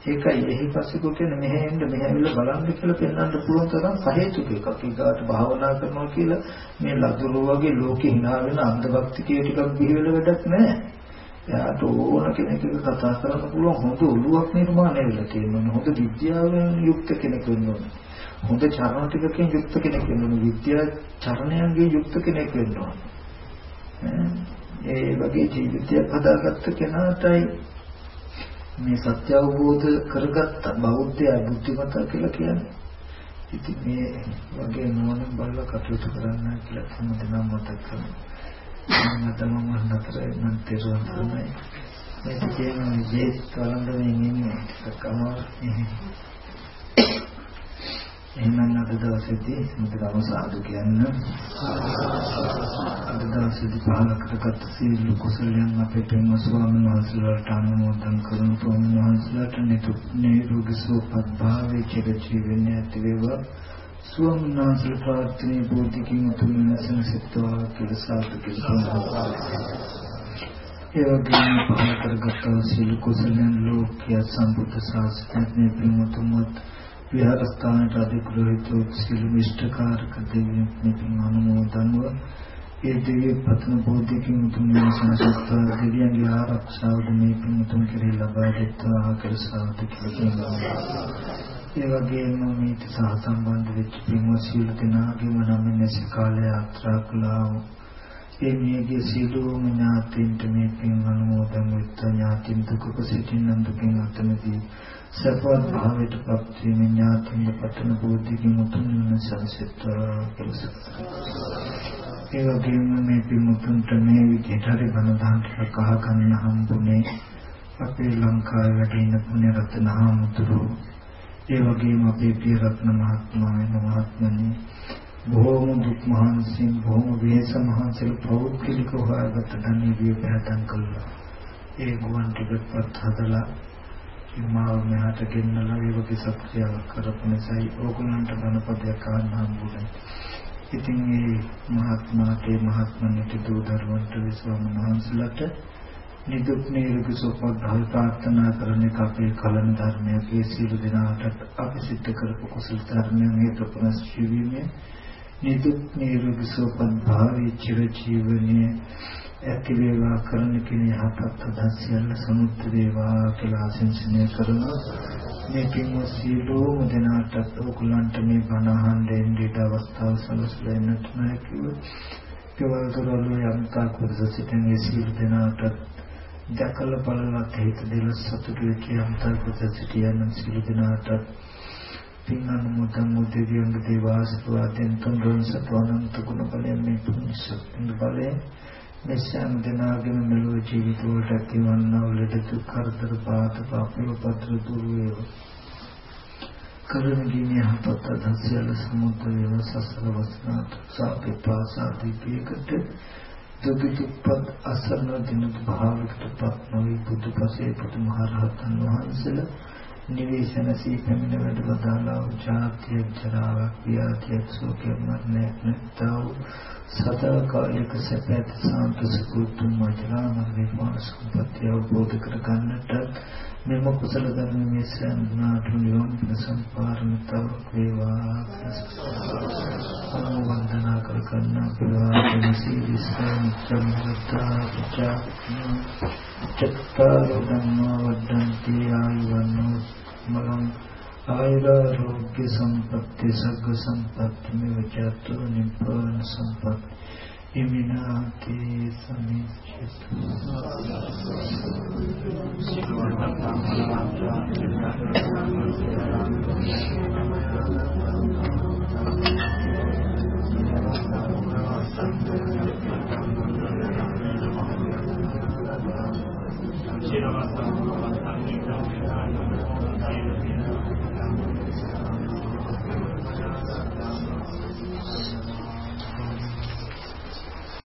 [SPEAKER 1] ඒකයි එහි පස්සේ කියන්නේ මෙහෙ එන්න මෙහෙ ඇවිල්ලා බලන්න කියලා පෙන්වන්න පුළුවන් තරම් සහේතුක එකක්. ඊගාට භාවනා කරනවා කියලා මේ ලදරු වගේ ලෝකෙ hina වෙන අන්ධභක්තිකයේ ටිකක් ගිහිවෙල වැඩක් නැහැ. එයාට ඕන කෙනෙක් කතා කරන්න පුළුවන් හොඳ ඔළුවක් නිර්මාණය වෙලා තියෙනවා. හොඳ විද්‍යාවෙන් යුක්ත කෙනෙක් වෙන්න ඕනේ. හොඳ චරණ ටිකකින් යුක්ත කෙනෙක් වෙන්න ඕනේ. විද්‍යා චරණයන්ගේ යුක්ත කෙනෙක් වෙන්න ඕනේ. ඒ වගේ ජීවිතයක් හදාගත්ත කෙනාටයි මේ සත්‍ය අවබෝධ කරගත්ත බෞද්ධයා බුද්ධිමත කියලා කියන්නේ. ඉතින් මේ වගේ නෝනින් බලලා කටයුතු කරන්න කියලා හැමදෙනාම මතක් කරනවා. මම තමයි නතර නම් තේරුම් ගන්නයි. මේ කියන්නේ ජීත් වළඳමින් ඉන්නේ කමව එහෙනම් අද දවසේදී මුදරම සාදු කියන්න. අද දවසේදී පාලකකට සීල කුසලයන් අපේ ප්‍රේම ස්වාමීන් වහන්සේලාට අනුමෝදන් කරන ස්වාමීන් වහන්සේලාට නිරෝගී සුවපත් භාවයේ චිර ජීවනයේ ඇති වේවා. ස්වාමීන් වහන්සේ ප්‍රාර්ථනා බෝධිකින් උතුම් නැසන සිත්වා කියලා සාදු කියලා ඒ වගේම පහල කරගත් සීල කුසලයන් ලෝකයේ සම්බුද්ධ ශාසනයේ පින්වතුන්වත් විහාරස්ථානට අධිග්‍රහිත සීල මිෂ්ඨකාරක දෙවියන් පින් අනුමෝදන්ව ඒ දිව්‍ය පතන බෝධිකින් උතුම් සංසත්තා දෙවියන්ගේ ආරක්ෂාව මේ පින් උතුම් කෙරෙහි ලබා දෙත්වා කර සාදු කියලා ඒ වගේම මේ සහ සම්බන්ධ වෙච්ච පින්වත් සීල දෙනාගේම නම් නැසි කාලය යාත්‍රා කළා ඒ මියගේ සීලෝම ඥාතින්ට මේ පින් අනුමෝදන් වෙත්වා ඥාතින් දුකක සිටින්න දුකින් අතනදී සපවත් භාවයට පත් වීම ඥාතින් පතන බෝධිකින් උතුම් නිවන සංසිද්ධා කියලා ඒ වගේම මේ පින්මුතුන්ට මේ විදිහට හරි බණ දහම් කහ ගන්න හම්බුනේ අපේ ලංකාවේ වැඩ ඉන්න පුණ්‍ය රත්න හාමුදුරුවෝ ඒ වගේම අපේ පිය රත්න මහත්මයා වෙන මහත්මනි. බොහෝම දුක් මහන්සියෙන් බොහෝම වේස මහන්සියල පෞද්ගලිකව හොයාගත්ත ධනෙ විය පැහැදන් කළා. ඒ ගුවන් ටිකට්පත් හදලා මාව මෙහාට ගෙන්නලා ඒ වගේ සත්‍යාව කරපු නිසායි ඕගොල්ලන්ට ධනපදයක් ගන්න හම්බුනේ. ඉතින් මේ මහත්මාට මහත්මනිට දූ දරුවන්ට විශ්වම මහන්සලට නිදුක් නිරෝගී සුවපත් භාවය ප්‍රාර්ථනා කරන එක අපේ කලන ධර්මයේ ඒ සියලු දෙනාට අපි සිද්ධ කරපු කුසල ධර්මයන් හේතු ප්‍රශ්න නිදුක් නිරෝගී සුවපත් භාවයේ චිර ජීවනයේ ඇති වේවා කරන කෙනේ යහපත් අදහස්යන් සමුත් වේවා කියලා ආශිංසනය කරනවා. මේ පින්වත් සියලුම දෙනාට ඔකුලන්ට මේ බණ අහන්න දෙන්න අවස්ථාව සලසලා ඉන්නට නැකිව කෙවල් කරවල යම්තා කුරුස සිටින සියලු දෙනාට දැකලා බලලා හිත දෙල සතුටු වෙච්ච අන්තර්ගත සිටියන සිළු දිනාට පින් අනුමෝදන් මුදෙවියන් දේවාසතුවාදෙන් තුන්වන් සතුවනන්ත ගුණ බලයෙන් මේ පුණ්‍ය ශක්තිය බලයෙන් මෙසම් දනාගෙන මෙලොව ජීවිත වලට ඇතිවන්නා වූ ලෙඩ දුක් කරදර පාත පාපල පත්‍ර දුර වේවා. කරුණ ගිනිය හපත දසියල සමුද්‍ර වේව. සසල වස්නාත සාපේපාසාදී පියකට දුකිතපත් අසරණ දිනක භාවයකටපත් නොවි. බුදුපසේ පුදුමහරහතන් වහන්සේලා නිවේශන සීපමින වැඩ බදාලා උචාත්‍ය ජරාවක් ව්‍යාධියක් සෝකයක් මරණයක් නැත්තව සදාකාලික සැපත් සාන්ත සුතුම් මජරාම විපාක සම්පත්‍ය අවබෝධ කර ගන්නට මෙම කුසල ධර්ම මේ සම්නාට නිවන් සම්පාරමිතාව වේවා. අනුවන්දනා කර ගන්න පිළිවාදන සීලිස්කම් සම්මතා පිටා චත්තාර ධම්මා වඩන්ති ආයුවන්නෝ स्मरण आयुरारोग्य संपत्ति सर्ग संपत्ति में चतुर निपण संपत्ति इमिना समीक्षित